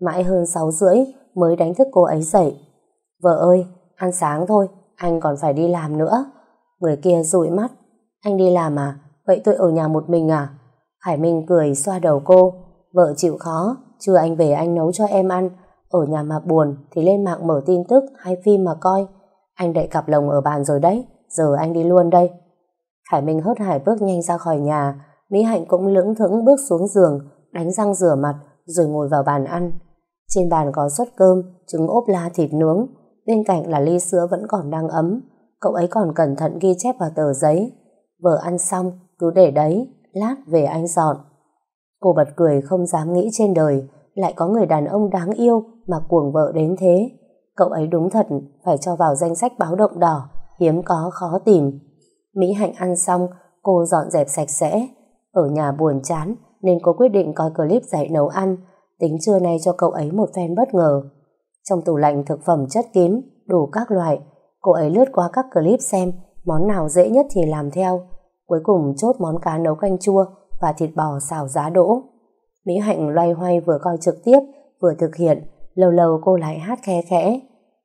Mãi hơn 6 rưỡi mới đánh thức cô ấy dậy. Vợ ơi, ăn sáng thôi, anh còn phải đi làm nữa. Người kia dụi mắt. Anh đi làm à? Vậy tôi ở nhà một mình à? Hải Minh cười xoa đầu cô. Vợ chịu khó, chưa anh về anh nấu cho em ăn. Ở nhà mà buồn thì lên mạng mở tin tức hay phim mà coi. Anh đậy cặp lồng ở bàn rồi đấy, giờ anh đi luôn đây. Khải Minh hớt hải bước nhanh ra khỏi nhà, Mỹ Hạnh cũng lững thững bước xuống giường, đánh răng rửa mặt, rồi ngồi vào bàn ăn. Trên bàn có suất cơm, trứng ốp la thịt nướng, bên cạnh là ly sữa vẫn còn đang ấm. Cậu ấy còn cẩn thận ghi chép vào tờ giấy. Vợ ăn xong, cứ để đấy, lát về anh dọn. Cô bật cười không dám nghĩ trên đời, lại có người đàn ông đáng yêu mà cuồng vợ đến thế. Cậu ấy đúng thật phải cho vào danh sách báo động đỏ, hiếm có khó tìm. Mỹ Hạnh ăn xong, cô dọn dẹp sạch sẽ. Ở nhà buồn chán nên cô quyết định coi clip dạy nấu ăn, tính trưa nay cho cậu ấy một phen bất ngờ. Trong tủ lạnh thực phẩm chất kín, đủ các loại, cô ấy lướt qua các clip xem món nào dễ nhất thì làm theo. Cuối cùng chốt món cá nấu canh chua và thịt bò xào giá đỗ. Mỹ Hạnh loay hoay vừa coi trực tiếp, vừa thực hiện, lâu lâu cô lại hát khe khẽ.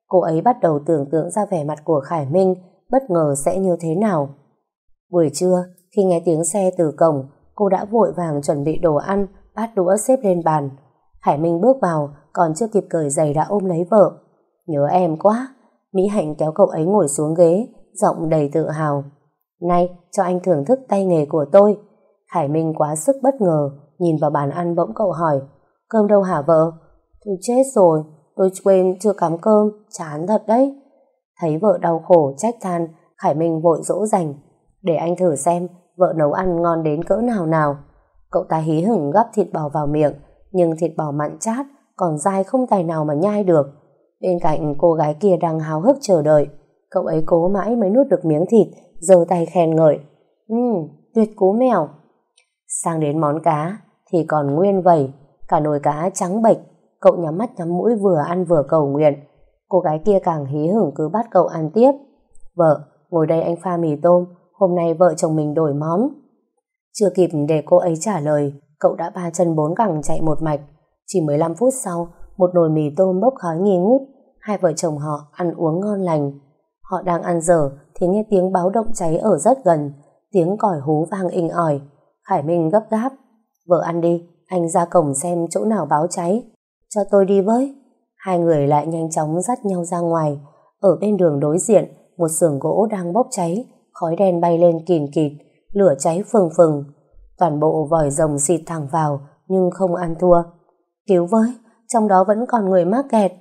Cô ấy bắt đầu tưởng tượng ra vẻ mặt của Khải Minh bất ngờ sẽ như thế nào. Buổi trưa, khi nghe tiếng xe từ cổng, cô đã vội vàng chuẩn bị đồ ăn, bát đũa xếp lên bàn. Hải Minh bước vào, còn chưa kịp cởi giày đã ôm lấy vợ. Nhớ em quá. Mỹ Hạnh kéo cậu ấy ngồi xuống ghế, giọng đầy tự hào. Này, cho anh thưởng thức tay nghề của tôi. Hải Minh quá sức bất ngờ, nhìn vào bàn ăn bỗng cậu hỏi. Cơm đâu hả vợ? Tôi chết rồi, tôi quên chưa cắm cơm, chán thật đấy. Thấy vợ đau khổ, trách than, Khải Minh vội dỗ dành. Để anh thử xem, vợ nấu ăn ngon đến cỡ nào nào. Cậu ta hí hửng gắp thịt bò vào miệng, nhưng thịt bò mặn chát, còn dai không tài nào mà nhai được. Bên cạnh cô gái kia đang háo hức chờ đợi. Cậu ấy cố mãi mới nuốt được miếng thịt, giơ tay khen ngợi. Ừm, tuyệt cú mèo. Sang đến món cá, thì còn nguyên vẩy cả nồi cá trắng bệch. Cậu nhắm mắt nhắm mũi vừa ăn vừa cầu nguyện. Cô gái kia càng hí hửng cứ bắt cậu ăn tiếp. Vợ, ngồi đây anh pha mì tôm, hôm nay vợ chồng mình đổi món. Chưa kịp để cô ấy trả lời, cậu đã ba chân bốn cẳng chạy một mạch. Chỉ 15 phút sau, một nồi mì tôm bốc khói nghi ngút, hai vợ chồng họ ăn uống ngon lành. Họ đang ăn dở thì nghe tiếng báo động cháy ở rất gần, tiếng còi hú vang inh ỏi. Khải Minh gấp gáp, vợ ăn đi, anh ra cổng xem chỗ nào báo cháy. Cho tôi đi với. Hai người lại nhanh chóng dắt nhau ra ngoài. Ở bên đường đối diện, một xưởng gỗ đang bốc cháy, khói đen bay lên kìn kịt, lửa cháy phừng phừng. Toàn bộ vòi rồng xịt thẳng vào, nhưng không ăn thua. Cứu với, trong đó vẫn còn người mắc kẹt.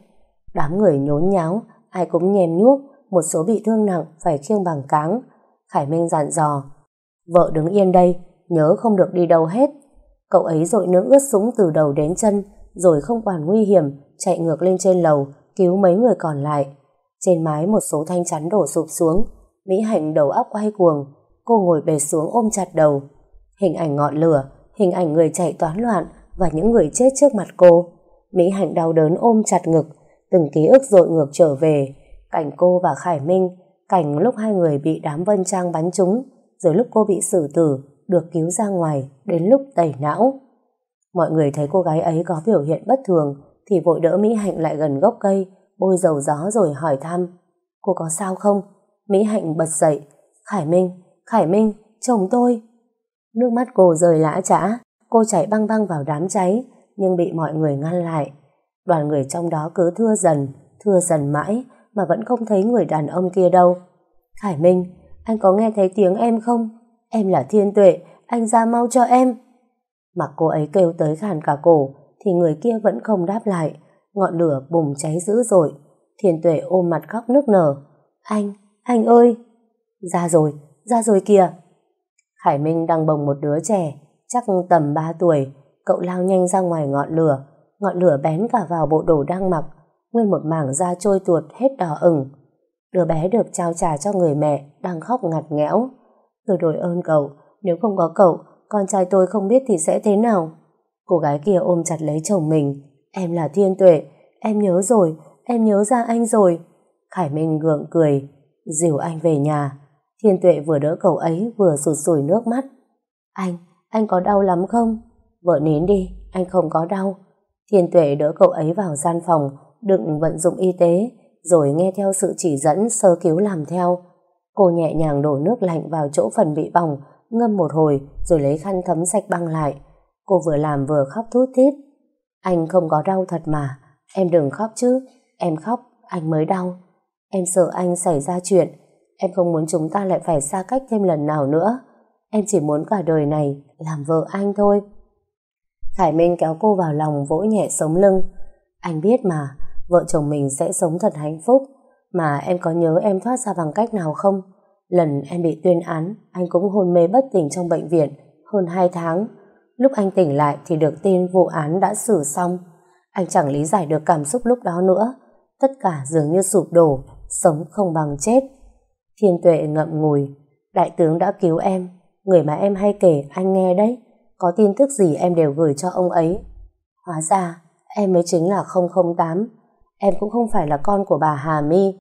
Đám người nhốn nháo, ai cũng nhem nhuốc, một số bị thương nặng phải khiêng bằng cáng. Khải Minh dặn dò, vợ đứng yên đây, nhớ không được đi đâu hết. Cậu ấy dội nước ướt súng từ đầu đến chân, rồi không quản nguy hiểm, chạy ngược lên trên lầu, cứu mấy người còn lại. Trên mái một số thanh chắn đổ sụp xuống, Mỹ Hạnh đầu óc quay cuồng, cô ngồi bề xuống ôm chặt đầu. Hình ảnh ngọn lửa, hình ảnh người chạy toán loạn và những người chết trước mặt cô. Mỹ Hạnh đau đớn ôm chặt ngực, từng ký ức dội ngược trở về. Cảnh cô và Khải Minh, cảnh lúc hai người bị đám vân trang bắn trúng, rồi lúc cô bị xử tử, được cứu ra ngoài, đến lúc tẩy não. Mọi người thấy cô gái ấy có biểu hiện bất thường, thì vội đỡ Mỹ Hạnh lại gần gốc cây, bôi dầu gió rồi hỏi thăm. Cô có sao không? Mỹ Hạnh bật dậy. Khải Minh, Khải Minh, chồng tôi. Nước mắt cô rời lã trã, cô chạy băng băng vào đám cháy, nhưng bị mọi người ngăn lại. Đoàn người trong đó cứ thưa dần, thưa dần mãi, mà vẫn không thấy người đàn ông kia đâu. Khải Minh, anh có nghe thấy tiếng em không? Em là Thiên Tuệ, anh ra mau cho em. Mặc cô ấy kêu tới khàn cả cổ, thì người kia vẫn không đáp lại. Ngọn lửa bùng cháy dữ dội. Thiên Tuệ ôm mặt khóc nức nở. Anh, anh ơi! Ra rồi, ra rồi kìa! Khải Minh đang bồng một đứa trẻ, chắc tầm 3 tuổi, cậu lao nhanh ra ngoài ngọn lửa, ngọn lửa bén cả vào bộ đồ đang mặc, nguyên một mảng da trôi tuột hết đỏ ửng. Đứa bé được trao trả cho người mẹ đang khóc ngặt nghẽo. Tôi đổi ơn cậu, nếu không có cậu, con trai tôi không biết thì sẽ thế nào. Cô gái kia ôm chặt lấy chồng mình. Em là Thiên Tuệ, em nhớ rồi, em nhớ ra anh rồi. Khải Minh gượng cười, dìu anh về nhà. Thiên Tuệ vừa đỡ cậu ấy vừa sụt sùi nước mắt. Anh, anh có đau lắm không? Vợ nín đi, anh không có đau. Thiên Tuệ đỡ cậu ấy vào gian phòng, đựng vận dụng y tế, rồi nghe theo sự chỉ dẫn sơ cứu làm theo. Cô nhẹ nhàng đổ nước lạnh vào chỗ phần bị bỏng, ngâm một hồi rồi lấy khăn thấm sạch băng lại. Cô vừa làm vừa khóc thút thít. Anh không có đau thật mà, em đừng khóc chứ, em khóc, anh mới đau. Em sợ anh xảy ra chuyện, em không muốn chúng ta lại phải xa cách thêm lần nào nữa. Em chỉ muốn cả đời này làm vợ anh thôi. Khải Minh kéo cô vào lòng vỗ nhẹ sống lưng. Anh biết mà, vợ chồng mình sẽ sống thật hạnh phúc. Mà em có nhớ em thoát ra bằng cách nào không? Lần em bị tuyên án, anh cũng hôn mê bất tỉnh trong bệnh viện hơn 2 tháng. Lúc anh tỉnh lại thì được tin vụ án đã xử xong. Anh chẳng lý giải được cảm xúc lúc đó nữa. Tất cả dường như sụp đổ, sống không bằng chết. Thiên tuệ ngậm ngùi. Đại tướng đã cứu em, người mà em hay kể anh nghe đấy. Có tin tức gì em đều gửi cho ông ấy. Hóa ra, em mới chính là 008. Em cũng không phải là con của bà Hà My.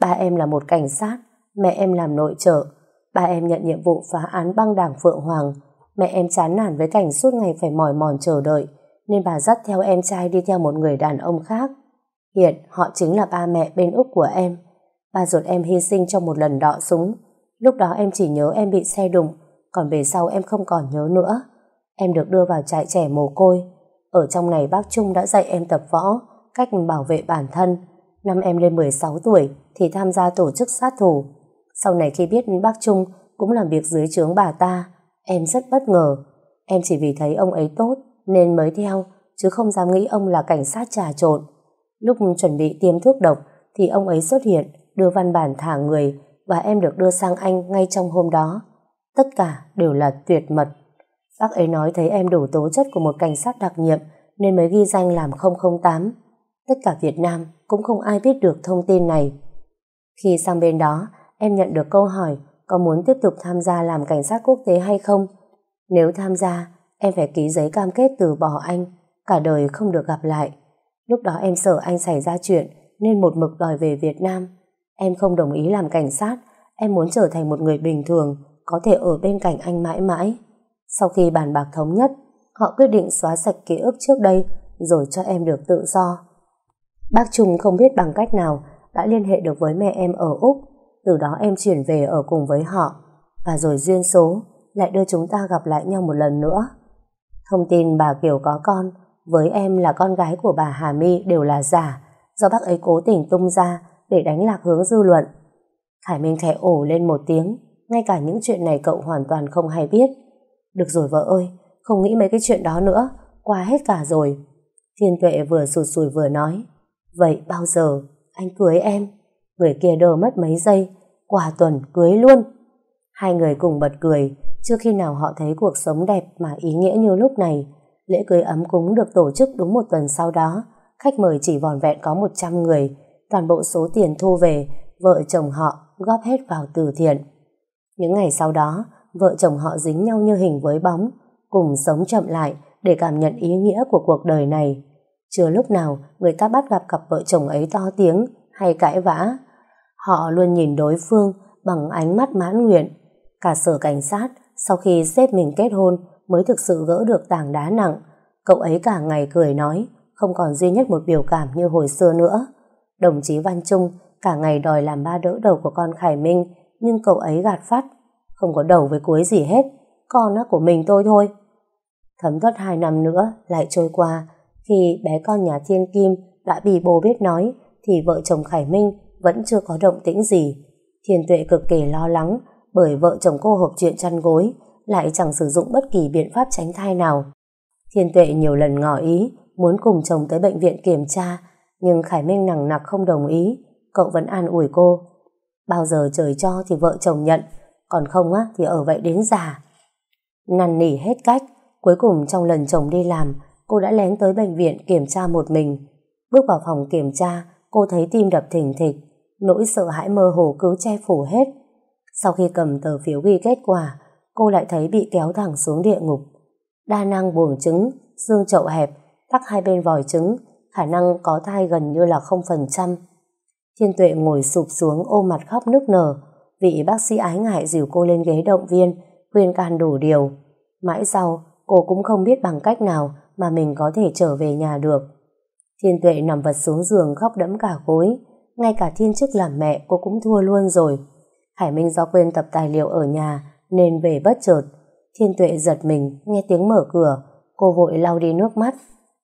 Ba em là một cảnh sát, mẹ em làm nội trợ. Ba em nhận nhiệm vụ phá án băng đảng Phượng Hoàng. Mẹ em chán nản với cảnh suốt ngày phải mỏi mòn chờ đợi, nên bà dắt theo em trai đi theo một người đàn ông khác. Hiện họ chính là ba mẹ bên Úc của em. Ba ruột em hy sinh trong một lần đọ súng. Lúc đó em chỉ nhớ em bị xe đụng, còn về sau em không còn nhớ nữa. Em được đưa vào trại trẻ mồ côi. Ở trong này bác Trung đã dạy em tập võ, cách bảo vệ bản thân. Năm em lên 16 tuổi thì tham gia tổ chức sát thủ. Sau này khi biết bác Trung cũng làm việc dưới trướng bà ta, em rất bất ngờ. Em chỉ vì thấy ông ấy tốt nên mới theo, chứ không dám nghĩ ông là cảnh sát trà trộn. Lúc chuẩn bị tiêm thuốc độc thì ông ấy xuất hiện, đưa văn bản thả người và em được đưa sang Anh ngay trong hôm đó. Tất cả đều là tuyệt mật. Bác ấy nói thấy em đủ tố chất của một cảnh sát đặc nhiệm nên mới ghi danh làm 008. Tất cả Việt Nam cũng không ai biết được thông tin này. Khi sang bên đó, em nhận được câu hỏi có muốn tiếp tục tham gia làm cảnh sát quốc tế hay không. Nếu tham gia, em phải ký giấy cam kết từ bỏ anh, cả đời không được gặp lại. Lúc đó em sợ anh xảy ra chuyện nên một mực đòi về Việt Nam. Em không đồng ý làm cảnh sát, em muốn trở thành một người bình thường, có thể ở bên cạnh anh mãi mãi. Sau khi bàn bạc thống nhất, họ quyết định xóa sạch ký ức trước đây rồi cho em được tự do. Bác Trung không biết bằng cách nào đã liên hệ được với mẹ em ở Úc, từ đó em chuyển về ở cùng với họ, và rồi duyên số lại đưa chúng ta gặp lại nhau một lần nữa. Thông tin bà Kiều có con, với em là con gái của bà Hà My đều là giả, do bác ấy cố tình tung ra để đánh lạc hướng dư luận. Khải Minh khẽ ổ lên một tiếng, ngay cả những chuyện này cậu hoàn toàn không hay biết. Được rồi vợ ơi, không nghĩ mấy cái chuyện đó nữa, qua hết cả rồi. Thiên tuệ vừa sụt sùi vừa nói, vậy bao giờ anh cưới em? Người kia đờ mất mấy giây, quả tuần cưới luôn. Hai người cùng bật cười, chưa khi nào họ thấy cuộc sống đẹp mà ý nghĩa như lúc này. Lễ cưới ấm cúng được tổ chức đúng một tuần sau đó, khách mời chỉ vòn vẹn có 100 người, toàn bộ số tiền thu về, vợ chồng họ góp hết vào từ thiện. Những ngày sau đó, vợ chồng họ dính nhau như hình với bóng, cùng sống chậm lại để cảm nhận ý nghĩa của cuộc đời này. Chưa lúc nào người ta bắt gặp cặp vợ chồng ấy to tiếng hay cãi vã. Họ luôn nhìn đối phương bằng ánh mắt mãn nguyện. Cả sở cảnh sát sau khi xếp mình kết hôn mới thực sự gỡ được tảng đá nặng. Cậu ấy cả ngày cười nói, không còn duy nhất một biểu cảm như hồi xưa nữa. Đồng chí Văn Trung cả ngày đòi làm ba đỡ đầu của con Khải Minh, nhưng cậu ấy gạt phát, không có đầu với cuối gì hết, con á của mình tôi thôi. Thấm thoát hai năm nữa lại trôi qua, khi bé con nhà Thiên Kim đã bị bố biết nói, thì vợ chồng Khải Minh vẫn chưa có động tĩnh gì. Thiên Tuệ cực kỳ lo lắng, bởi vợ chồng cô hộp chuyện chăn gối, lại chẳng sử dụng bất kỳ biện pháp tránh thai nào. Thiên Tuệ nhiều lần ngỏ ý, muốn cùng chồng tới bệnh viện kiểm tra, nhưng Khải Minh nặng nặc không đồng ý, cậu vẫn an ủi cô. Bao giờ trời cho thì vợ chồng nhận, còn không á thì ở vậy đến già. Năn nỉ hết cách, cuối cùng trong lần chồng đi làm, cô đã lén tới bệnh viện kiểm tra một mình. Bước vào phòng kiểm tra, cô thấy tim đập thình thịch, nỗi sợ hãi mơ hồ cứ che phủ hết. Sau khi cầm tờ phiếu ghi kết quả, cô lại thấy bị kéo thẳng xuống địa ngục. Đa năng buồng trứng, xương chậu hẹp, tắc hai bên vòi trứng, khả năng có thai gần như là 0%. Thiên tuệ ngồi sụp xuống ôm mặt khóc nức nở, vị bác sĩ ái ngại dìu cô lên ghế động viên, khuyên can đủ điều. Mãi sau, cô cũng không biết bằng cách nào mà mình có thể trở về nhà được. Thiên tuệ nằm vật xuống giường khóc đẫm cả gối, ngay cả thiên chức làm mẹ cô cũng thua luôn rồi. Hải Minh do quên tập tài liệu ở nhà nên về bất chợt. Thiên tuệ giật mình nghe tiếng mở cửa, cô vội lau đi nước mắt.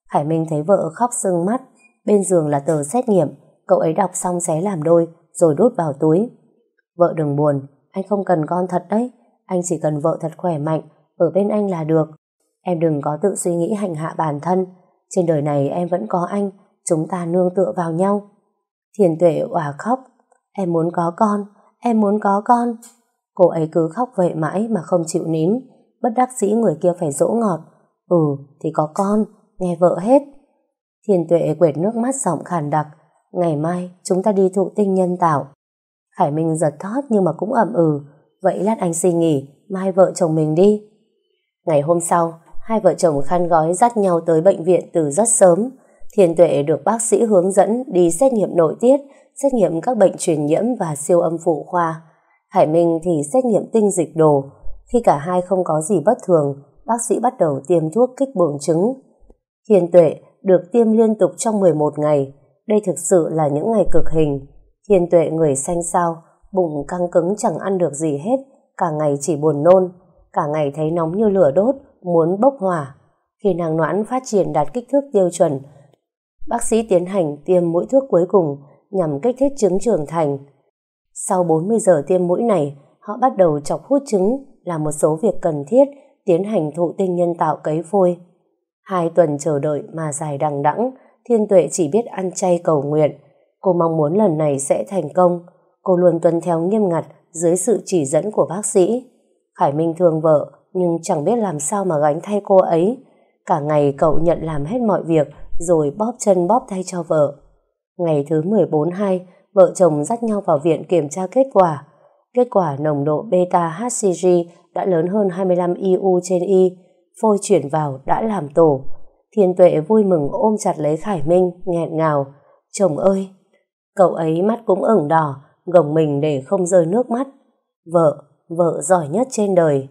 Hải Minh thấy vợ khóc sưng mắt, bên giường là tờ xét nghiệm, cậu ấy đọc xong xé làm đôi rồi đút vào túi. Vợ đừng buồn, anh không cần con thật đấy, anh chỉ cần vợ thật khỏe mạnh, ở bên anh là được. Em đừng có tự suy nghĩ hành hạ bản thân, trên đời này em vẫn có anh, chúng ta nương tựa vào nhau. Thiền tuệ òa khóc, em muốn có con, em muốn có con. Cô ấy cứ khóc vậy mãi mà không chịu nín, bất đắc dĩ người kia phải dỗ ngọt. Ừ, thì có con, nghe vợ hết. Thiền tuệ quệt nước mắt giọng khàn đặc, ngày mai chúng ta đi thụ tinh nhân tạo. Khải Minh giật thót nhưng mà cũng ẩm ừ, vậy lát anh xin nghỉ, mai vợ chồng mình đi. Ngày hôm sau, hai vợ chồng khăn gói dắt nhau tới bệnh viện từ rất sớm. Thiền tuệ được bác sĩ hướng dẫn đi xét nghiệm nội tiết, xét nghiệm các bệnh truyền nhiễm và siêu âm phụ khoa. Hải Minh thì xét nghiệm tinh dịch đồ. Khi cả hai không có gì bất thường, bác sĩ bắt đầu tiêm thuốc kích bường trứng. Thiền tuệ được tiêm liên tục trong 11 ngày. Đây thực sự là những ngày cực hình. Thiền tuệ người xanh sao, bụng căng cứng chẳng ăn được gì hết, cả ngày chỉ buồn nôn, cả ngày thấy nóng như lửa đốt, muốn bốc hỏa. Khi nàng noãn phát triển đạt kích thước tiêu chuẩn, bác sĩ tiến hành tiêm mũi thuốc cuối cùng nhằm kích thích trứng trưởng thành. Sau 40 giờ tiêm mũi này, họ bắt đầu chọc hút trứng là một số việc cần thiết tiến hành thụ tinh nhân tạo cấy phôi. Hai tuần chờ đợi mà dài đằng đẵng, Thiên Tuệ chỉ biết ăn chay cầu nguyện. Cô mong muốn lần này sẽ thành công. Cô luôn tuân theo nghiêm ngặt dưới sự chỉ dẫn của bác sĩ. Khải Minh thương vợ, nhưng chẳng biết làm sao mà gánh thay cô ấy. Cả ngày cậu nhận làm hết mọi việc rồi bóp chân bóp tay cho vợ. Ngày thứ 14-2, vợ chồng dắt nhau vào viện kiểm tra kết quả. Kết quả nồng độ beta-HCG đã lớn hơn 25 IU trên Y, phôi chuyển vào đã làm tổ. Thiên tuệ vui mừng ôm chặt lấy Khải Minh, nghẹn ngào. Chồng ơi! Cậu ấy mắt cũng ửng đỏ, gồng mình để không rơi nước mắt. Vợ, vợ giỏi nhất trên đời.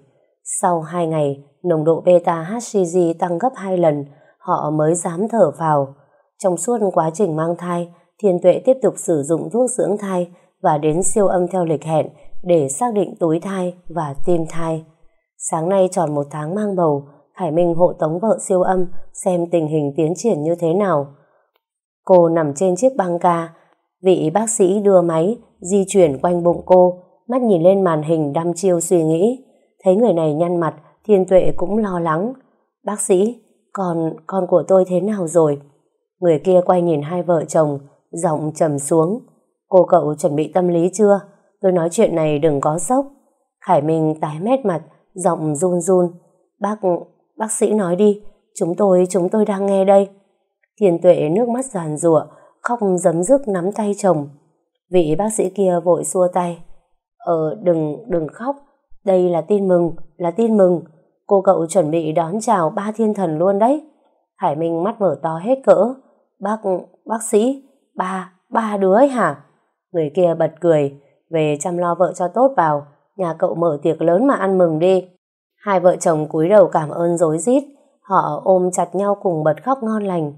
Sau 2 ngày, nồng độ beta-HCG tăng gấp 2 lần, họ mới dám thở vào. Trong suốt quá trình mang thai, Thiên Tuệ tiếp tục sử dụng thuốc dưỡng thai và đến siêu âm theo lịch hẹn để xác định túi thai và tim thai. Sáng nay tròn một tháng mang bầu, khải Minh hộ tống vợ siêu âm xem tình hình tiến triển như thế nào. Cô nằm trên chiếc băng ca, vị bác sĩ đưa máy di chuyển quanh bụng cô, mắt nhìn lên màn hình đăm chiêu suy nghĩ. Thấy người này nhăn mặt, Thiên Tuệ cũng lo lắng. Bác sĩ, con, con của tôi thế nào rồi? Người kia quay nhìn hai vợ chồng, giọng trầm xuống. Cô cậu chuẩn bị tâm lý chưa? Tôi nói chuyện này đừng có sốc. Khải Minh tái mét mặt, giọng run run. Bác, bác sĩ nói đi, chúng tôi, chúng tôi đang nghe đây. Thiên tuệ nước mắt giàn rủa khóc giấm dứt nắm tay chồng. Vị bác sĩ kia vội xua tay. Ờ, đừng, đừng khóc. Đây là tin mừng, là tin mừng. Cô cậu chuẩn bị đón chào ba thiên thần luôn đấy. Hải Minh mắt mở to hết cỡ. Bác, bác sĩ, ba, ba đứa ấy hả? Người kia bật cười, về chăm lo vợ cho tốt vào, nhà cậu mở tiệc lớn mà ăn mừng đi. Hai vợ chồng cúi đầu cảm ơn dối rít họ ôm chặt nhau cùng bật khóc ngon lành.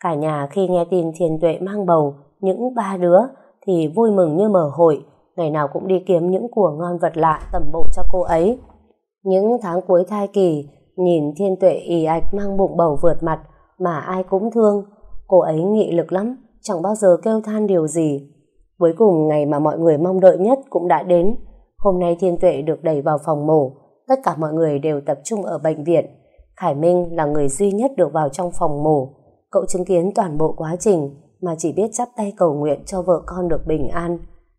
Cả nhà khi nghe tin Thiền Tuệ mang bầu, những ba đứa, thì vui mừng như mở hội, ngày nào cũng đi kiếm những của ngon vật lạ tầm bổ cho cô ấy. Những tháng cuối thai kỳ, nhìn Thiên Tuệ ì ạch mang bụng bầu vượt mặt, mà ai cũng thương, cô ấy nghị lực lắm, chẳng bao giờ kêu than điều gì. Cuối cùng ngày mà mọi người mong đợi nhất cũng đã đến. Hôm nay Thiên Tuệ được đẩy vào phòng mổ, tất cả mọi người đều tập trung ở bệnh viện. Khải Minh là người duy nhất được vào trong phòng mổ. Cậu chứng kiến toàn bộ quá trình mà chỉ biết chắp tay cầu nguyện cho vợ con được bình an.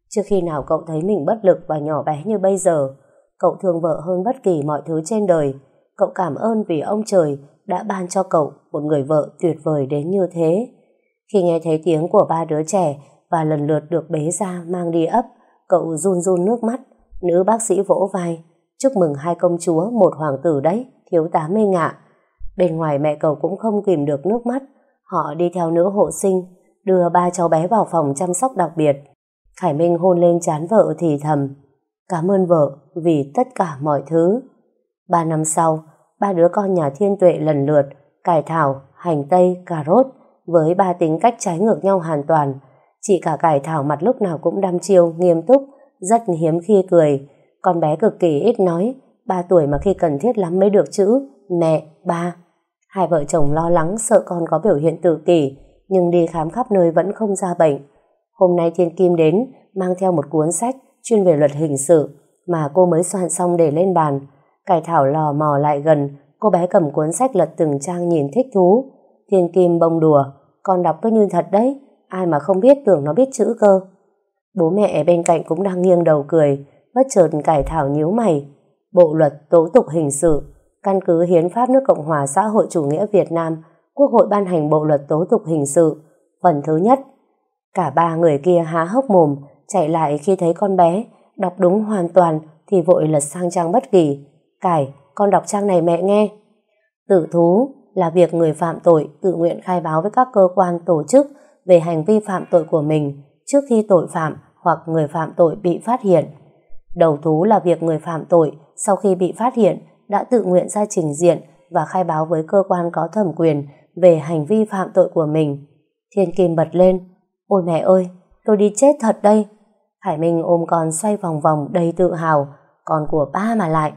Chưa khi nào cậu thấy mình bất lực và nhỏ bé như bây giờ. Cậu thương vợ hơn bất kỳ mọi thứ trên đời. Cậu cảm ơn vì ông trời đã ban cho cậu một người vợ tuyệt vời đến như thế. Khi nghe thấy tiếng của ba đứa trẻ và lần lượt được bế ra mang đi ấp, cậu run run nước mắt. Nữ bác sĩ vỗ vai. Chúc mừng hai công chúa, một hoàng tử đấy, thiếu tá mê ngạ. Bên ngoài mẹ cậu cũng không kìm được nước mắt. Họ đi theo nữ hộ sinh, đưa ba cháu bé vào phòng chăm sóc đặc biệt. Khải Minh hôn lên chán vợ thì thầm. Cảm ơn vợ vì tất cả mọi thứ. Ba năm sau, ba đứa con nhà thiên tuệ lần lượt, cải thảo, hành tây, cà rốt, với ba tính cách trái ngược nhau hoàn toàn. Chỉ cả cải thảo mặt lúc nào cũng đăm chiêu, nghiêm túc, rất hiếm khi cười. Con bé cực kỳ ít nói, ba tuổi mà khi cần thiết lắm mới được chữ mẹ, ba. Hai vợ chồng lo lắng sợ con có biểu hiện tự kỷ, nhưng đi khám khắp nơi vẫn không ra bệnh. Hôm nay Thiên Kim đến, mang theo một cuốn sách chuyên về luật hình sự mà cô mới soạn xong để lên bàn. Cải thảo lò mò lại gần, cô bé cầm cuốn sách lật từng trang nhìn thích thú. Thiên Kim bông đùa, con đọc cứ như thật đấy, ai mà không biết tưởng nó biết chữ cơ. Bố mẹ bên cạnh cũng đang nghiêng đầu cười, bất chợt cải thảo nhíu mày. Bộ luật tố tục hình sự, căn cứ hiến pháp nước Cộng hòa xã hội chủ nghĩa Việt Nam, Quốc hội ban hành bộ luật tố tục hình sự, phần thứ nhất. Cả ba người kia há hốc mồm, chạy lại khi thấy con bé, đọc đúng hoàn toàn thì vội lật sang trang bất kỳ. Cải, con đọc trang này mẹ nghe. Tự thú là việc người phạm tội tự nguyện khai báo với các cơ quan tổ chức về hành vi phạm tội của mình trước khi tội phạm hoặc người phạm tội bị phát hiện. Đầu thú là việc người phạm tội sau khi bị phát hiện đã tự nguyện ra trình diện và khai báo với cơ quan có thẩm quyền về hành vi phạm tội của mình. Thiên Kim bật lên, ôi mẹ ơi, tôi đi chết thật đây. Hải Minh ôm con xoay vòng vòng đầy tự hào, con của ba mà lại.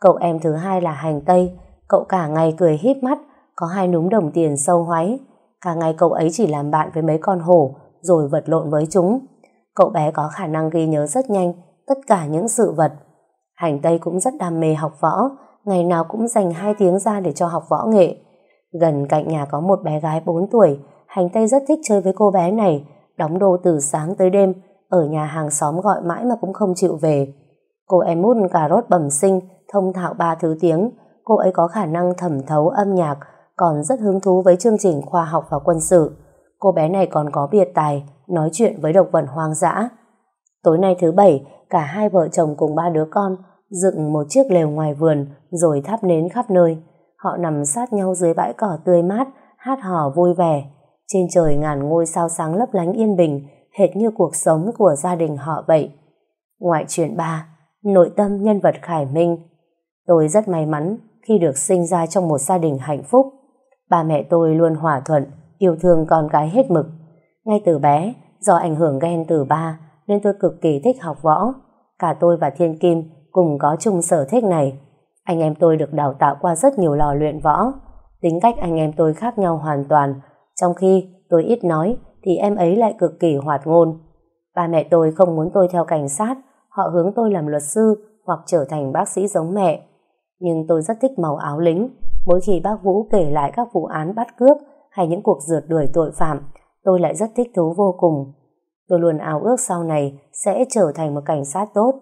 Cậu em thứ hai là Hành Tây, cậu cả ngày cười híp mắt, có hai núm đồng tiền sâu hoáy. Cả ngày cậu ấy chỉ làm bạn với mấy con hổ, rồi vật lộn với chúng. Cậu bé có khả năng ghi nhớ rất nhanh tất cả những sự vật. Hành Tây cũng rất đam mê học võ, ngày nào cũng dành 2 tiếng ra để cho học võ nghệ. Gần cạnh nhà có một bé gái 4 tuổi, Hành Tây rất thích chơi với cô bé này, đóng đô từ sáng tới đêm, ở nhà hàng xóm gọi mãi mà cũng không chịu về. Cô em mút cà rốt bẩm sinh, thông thạo ba thứ tiếng, cô ấy có khả năng thẩm thấu âm nhạc, còn rất hứng thú với chương trình khoa học và quân sự. Cô bé này còn có biệt tài, nói chuyện với độc vật hoang dã. Tối nay thứ bảy, cả hai vợ chồng cùng ba đứa con dựng một chiếc lều ngoài vườn rồi thắp nến khắp nơi. Họ nằm sát nhau dưới bãi cỏ tươi mát, hát hò vui vẻ. Trên trời ngàn ngôi sao sáng lấp lánh yên bình, hệt như cuộc sống của gia đình họ vậy. Ngoại truyện 3, nội tâm nhân vật Khải Minh. Tôi rất may mắn khi được sinh ra trong một gia đình hạnh phúc. Ba mẹ tôi luôn hòa thuận, yêu thương con cái hết mực. Ngay từ bé, do ảnh hưởng ghen từ ba, nên tôi cực kỳ thích học võ. Cả tôi và Thiên Kim cùng có chung sở thích này. Anh em tôi được đào tạo qua rất nhiều lò luyện võ. Tính cách anh em tôi khác nhau hoàn toàn, trong khi tôi ít nói thì em ấy lại cực kỳ hoạt ngôn. Ba mẹ tôi không muốn tôi theo cảnh sát, họ hướng tôi làm luật sư hoặc trở thành bác sĩ giống mẹ. Nhưng tôi rất thích màu áo lính. Mỗi khi bác Vũ kể lại các vụ án bắt cướp hay những cuộc rượt đuổi tội phạm, tôi lại rất thích thú vô cùng. Tôi luôn ao ước sau này sẽ trở thành một cảnh sát tốt.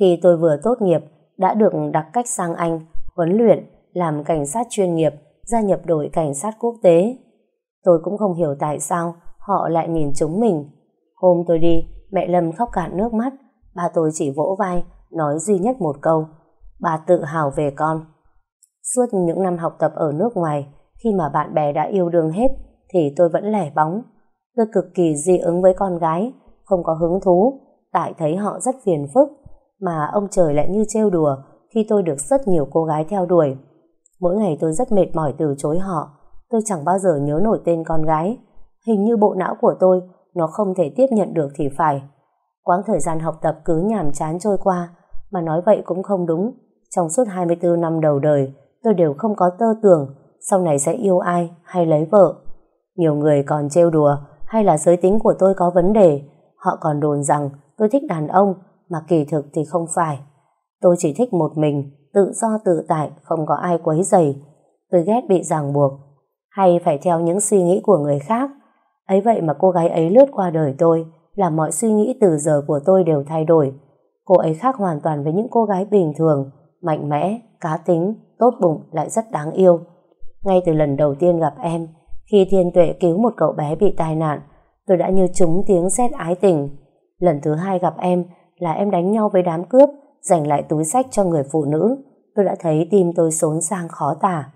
Khi tôi vừa tốt nghiệp, đã được đặc cách sang Anh, huấn luyện, làm cảnh sát chuyên nghiệp, gia nhập đội cảnh sát quốc tế. Tôi cũng không hiểu tại sao họ lại nhìn chúng mình. Hôm tôi đi, mẹ Lâm khóc cả nước mắt, ba tôi chỉ vỗ vai, nói duy nhất một câu, bà tự hào về con. Suốt những năm học tập ở nước ngoài, khi mà bạn bè đã yêu đương hết, thì tôi vẫn lẻ bóng. Tôi cực kỳ dị ứng với con gái, không có hứng thú, tại thấy họ rất phiền phức, mà ông trời lại như trêu đùa khi tôi được rất nhiều cô gái theo đuổi. Mỗi ngày tôi rất mệt mỏi từ chối họ, tôi chẳng bao giờ nhớ nổi tên con gái. Hình như bộ não của tôi nó không thể tiếp nhận được thì phải. Quãng thời gian học tập cứ nhàm chán trôi qua, mà nói vậy cũng không đúng. Trong suốt 24 năm đầu đời, tôi đều không có tơ tưởng sau này sẽ yêu ai hay lấy vợ. Nhiều người còn trêu đùa hay là giới tính của tôi có vấn đề. Họ còn đồn rằng tôi thích đàn ông mà kỳ thực thì không phải. Tôi chỉ thích một mình, tự do tự tại, không có ai quấy rầy. Tôi ghét bị ràng buộc, hay phải theo những suy nghĩ của người khác. Ấy vậy mà cô gái ấy lướt qua đời tôi, làm mọi suy nghĩ từ giờ của tôi đều thay đổi. Cô ấy khác hoàn toàn với những cô gái bình thường, mạnh mẽ, cá tính, tốt bụng lại rất đáng yêu. Ngay từ lần đầu tiên gặp em, khi Thiên Tuệ cứu một cậu bé bị tai nạn, tôi đã như trúng tiếng sét ái tình. Lần thứ hai gặp em là em đánh nhau với đám cướp, giành lại túi sách cho người phụ nữ. Tôi đã thấy tim tôi xốn sang khó tả.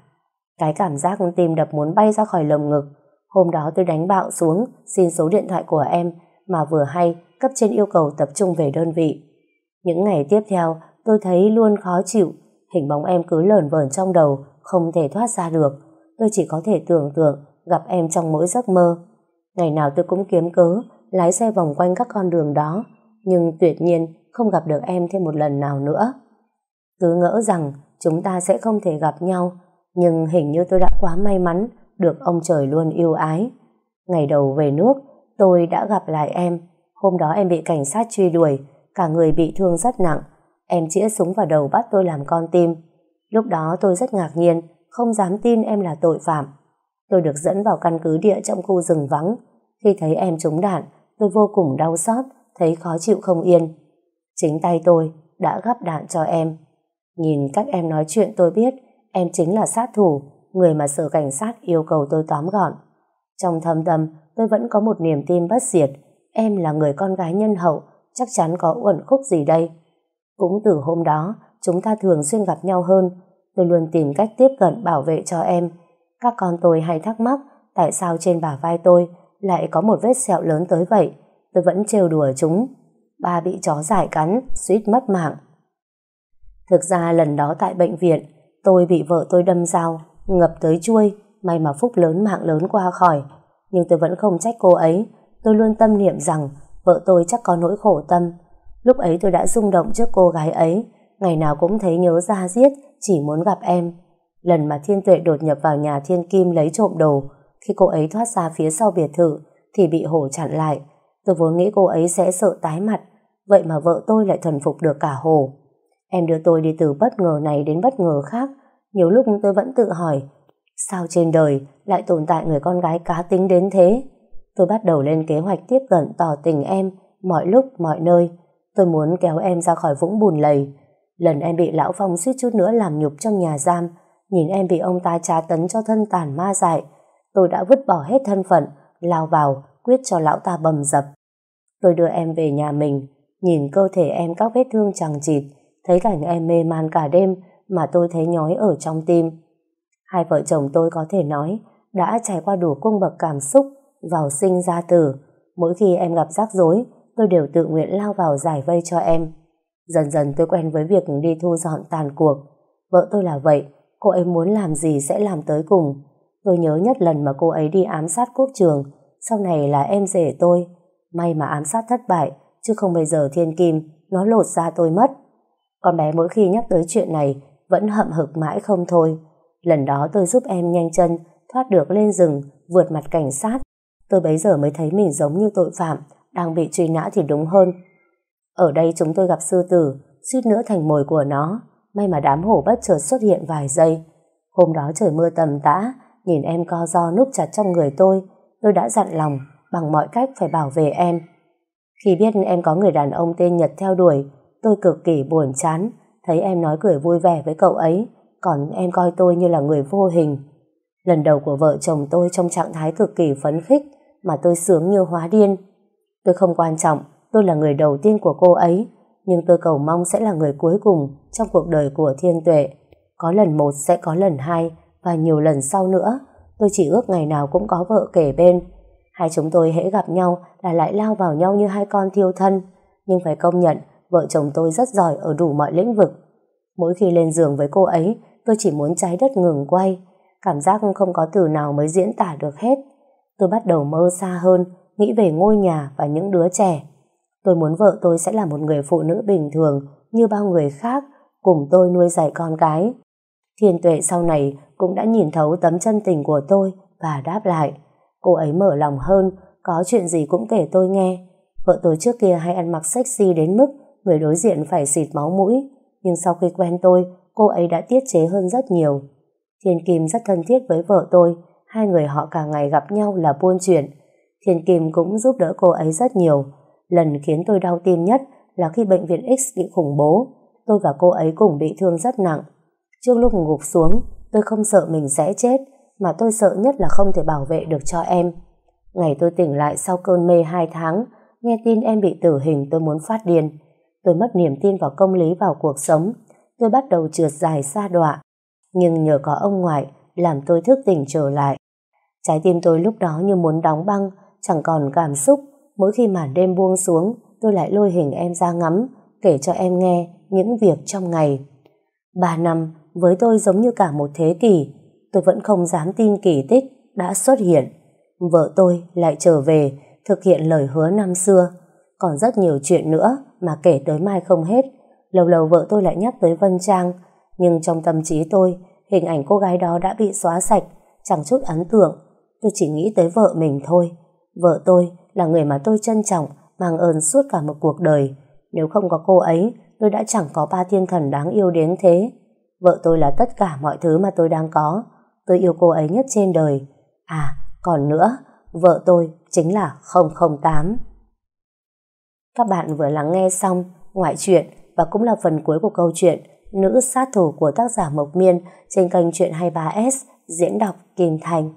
Cái cảm giác tim đập muốn bay ra khỏi lồng ngực. Hôm đó tôi đánh bạo xuống, xin số điện thoại của em, mà vừa hay cấp trên yêu cầu tập trung về đơn vị. Những ngày tiếp theo, tôi thấy luôn khó chịu, hình bóng em cứ lờn vờn trong đầu, không thể thoát ra được. Tôi chỉ có thể tưởng tượng gặp em trong mỗi giấc mơ. Ngày nào tôi cũng kiếm cớ, lái xe vòng quanh các con đường đó, nhưng tuyệt nhiên không gặp được em thêm một lần nào nữa. Cứ ngỡ rằng chúng ta sẽ không thể gặp nhau, nhưng hình như tôi đã quá may mắn được ông trời luôn yêu ái. Ngày đầu về nước, tôi đã gặp lại em. Hôm đó em bị cảnh sát truy đuổi, cả người bị thương rất nặng. Em chĩa súng vào đầu bắt tôi làm con tim. Lúc đó tôi rất ngạc nhiên, không dám tin em là tội phạm. Tôi được dẫn vào căn cứ địa trong khu rừng vắng. Khi thấy em trúng đạn, tôi vô cùng đau xót, thấy khó chịu không yên. Chính tay tôi đã gắp đạn cho em. Nhìn các em nói chuyện tôi biết em chính là sát thủ, người mà sở cảnh sát yêu cầu tôi tóm gọn. Trong thâm tâm, tôi vẫn có một niềm tin bất diệt. Em là người con gái nhân hậu, chắc chắn có uẩn khúc gì đây. Cũng từ hôm đó, chúng ta thường xuyên gặp nhau hơn. Tôi luôn tìm cách tiếp cận bảo vệ cho em. Các con tôi hay thắc mắc tại sao trên bả vai tôi lại có một vết sẹo lớn tới vậy. Tôi vẫn trêu đùa chúng. Ba bị chó giải cắn, suýt mất mạng. Thực ra lần đó tại bệnh viện, tôi bị vợ tôi đâm dao, ngập tới chuôi, may mà phúc lớn mạng lớn qua khỏi. Nhưng tôi vẫn không trách cô ấy, tôi luôn tâm niệm rằng vợ tôi chắc có nỗi khổ tâm. Lúc ấy tôi đã rung động trước cô gái ấy, ngày nào cũng thấy nhớ ra giết, chỉ muốn gặp em. Lần mà Thiên Tuệ đột nhập vào nhà Thiên Kim lấy trộm đồ, khi cô ấy thoát ra phía sau biệt thự, thì bị hổ chặn lại. Tôi vốn nghĩ cô ấy sẽ sợ tái mặt, vậy mà vợ tôi lại thuần phục được cả hổ. Em đưa tôi đi từ bất ngờ này đến bất ngờ khác, nhiều lúc tôi vẫn tự hỏi, sao trên đời lại tồn tại người con gái cá tính đến thế? Tôi bắt đầu lên kế hoạch tiếp cận tỏ tình em, mọi lúc, mọi nơi. Tôi muốn kéo em ra khỏi vũng bùn lầy. Lần em bị Lão Phong suýt chút nữa làm nhục trong nhà giam, nhìn em bị ông ta tra tấn cho thân tàn ma dại. Tôi đã vứt bỏ hết thân phận, lao vào, quyết cho lão ta bầm dập. Tôi đưa em về nhà mình, nhìn cơ thể em các vết thương chẳng chịt, thấy cảnh em mê man cả đêm mà tôi thấy nhói ở trong tim. Hai vợ chồng tôi có thể nói đã trải qua đủ cung bậc cảm xúc vào sinh ra tử. Mỗi khi em gặp rắc rối, tôi đều tự nguyện lao vào giải vây cho em. Dần dần tôi quen với việc đi thu dọn tàn cuộc. Vợ tôi là vậy, cô ấy muốn làm gì sẽ làm tới cùng. Tôi nhớ nhất lần mà cô ấy đi ám sát quốc trường, sau này là em rể tôi. May mà ám sát thất bại, chứ không bây giờ thiên kim, nó lột ra tôi mất. Con bé mỗi khi nhắc tới chuyện này, vẫn hậm hực mãi không thôi. Lần đó tôi giúp em nhanh chân, thoát được lên rừng, vượt mặt cảnh sát. Tôi bấy giờ mới thấy mình giống như tội phạm, đang bị truy nã thì đúng hơn. Ở đây chúng tôi gặp sư tử, suýt nữa thành mồi của nó. May mà đám hổ bất chợt xuất hiện vài giây. Hôm đó trời mưa tầm tã, nhìn em co do núp chặt trong người tôi, tôi đã dặn lòng bằng mọi cách phải bảo vệ em. Khi biết em có người đàn ông tên Nhật theo đuổi, tôi cực kỳ buồn chán, thấy em nói cười vui vẻ với cậu ấy, còn em coi tôi như là người vô hình. Lần đầu của vợ chồng tôi trong trạng thái cực kỳ phấn khích, mà tôi sướng như hóa điên. Tôi không quan trọng, tôi là người đầu tiên của cô ấy, nhưng tôi cầu mong sẽ là người cuối cùng trong cuộc đời của thiên tuệ. Có lần một sẽ có lần hai, và nhiều lần sau nữa, tôi chỉ ước ngày nào cũng có vợ kể bên. Hai chúng tôi hễ gặp nhau là lại lao vào nhau như hai con thiêu thân, nhưng phải công nhận vợ chồng tôi rất giỏi ở đủ mọi lĩnh vực. Mỗi khi lên giường với cô ấy, tôi chỉ muốn trái đất ngừng quay, cảm giác không có từ nào mới diễn tả được hết. Tôi bắt đầu mơ xa hơn, nghĩ về ngôi nhà và những đứa trẻ. Tôi muốn vợ tôi sẽ là một người phụ nữ bình thường như bao người khác, cùng tôi nuôi dạy con cái. Thiên tuệ sau này cũng đã nhìn thấu tấm chân tình của tôi và đáp lại. Cô ấy mở lòng hơn, có chuyện gì cũng kể tôi nghe. Vợ tôi trước kia hay ăn mặc sexy đến mức người đối diện phải xịt máu mũi. Nhưng sau khi quen tôi, cô ấy đã tiết chế hơn rất nhiều. Thiên Kim rất thân thiết với vợ tôi, hai người họ cả ngày gặp nhau là buôn chuyện. Thiên Kim cũng giúp đỡ cô ấy rất nhiều. Lần khiến tôi đau tim nhất là khi bệnh viện X bị khủng bố, tôi và cô ấy cùng bị thương rất nặng. Trước lúc ngục xuống, tôi không sợ mình sẽ chết, mà tôi sợ nhất là không thể bảo vệ được cho em. Ngày tôi tỉnh lại sau cơn mê 2 tháng, nghe tin em bị tử hình tôi muốn phát điên. Tôi mất niềm tin vào công lý vào cuộc sống. Tôi bắt đầu trượt dài xa đọa. Nhưng nhờ có ông ngoại làm tôi thức tỉnh trở lại. Trái tim tôi lúc đó như muốn đóng băng, chẳng còn cảm xúc. Mỗi khi màn đêm buông xuống, tôi lại lôi hình em ra ngắm, kể cho em nghe những việc trong ngày. Ba năm, với tôi giống như cả một thế kỷ, tôi vẫn không dám tin kỳ tích đã xuất hiện. Vợ tôi lại trở về, thực hiện lời hứa năm xưa. Còn rất nhiều chuyện nữa mà kể tới mai không hết. Lâu lâu vợ tôi lại nhắc tới Vân Trang, nhưng trong tâm trí tôi, hình ảnh cô gái đó đã bị xóa sạch, chẳng chút ấn tượng. Tôi chỉ nghĩ tới vợ mình thôi. Vợ tôi là người mà tôi trân trọng, mang ơn suốt cả một cuộc đời. Nếu không có cô ấy, tôi đã chẳng có ba thiên thần đáng yêu đến thế. Vợ tôi là tất cả mọi thứ mà tôi đang có. Tôi yêu cô ấy nhất trên đời. À, còn nữa, vợ tôi chính là 008. Các bạn vừa lắng nghe xong ngoại truyện và cũng là phần cuối của câu chuyện Nữ sát thủ của tác giả Mộc Miên trên kênh Chuyện 23S diễn đọc Kim Thành.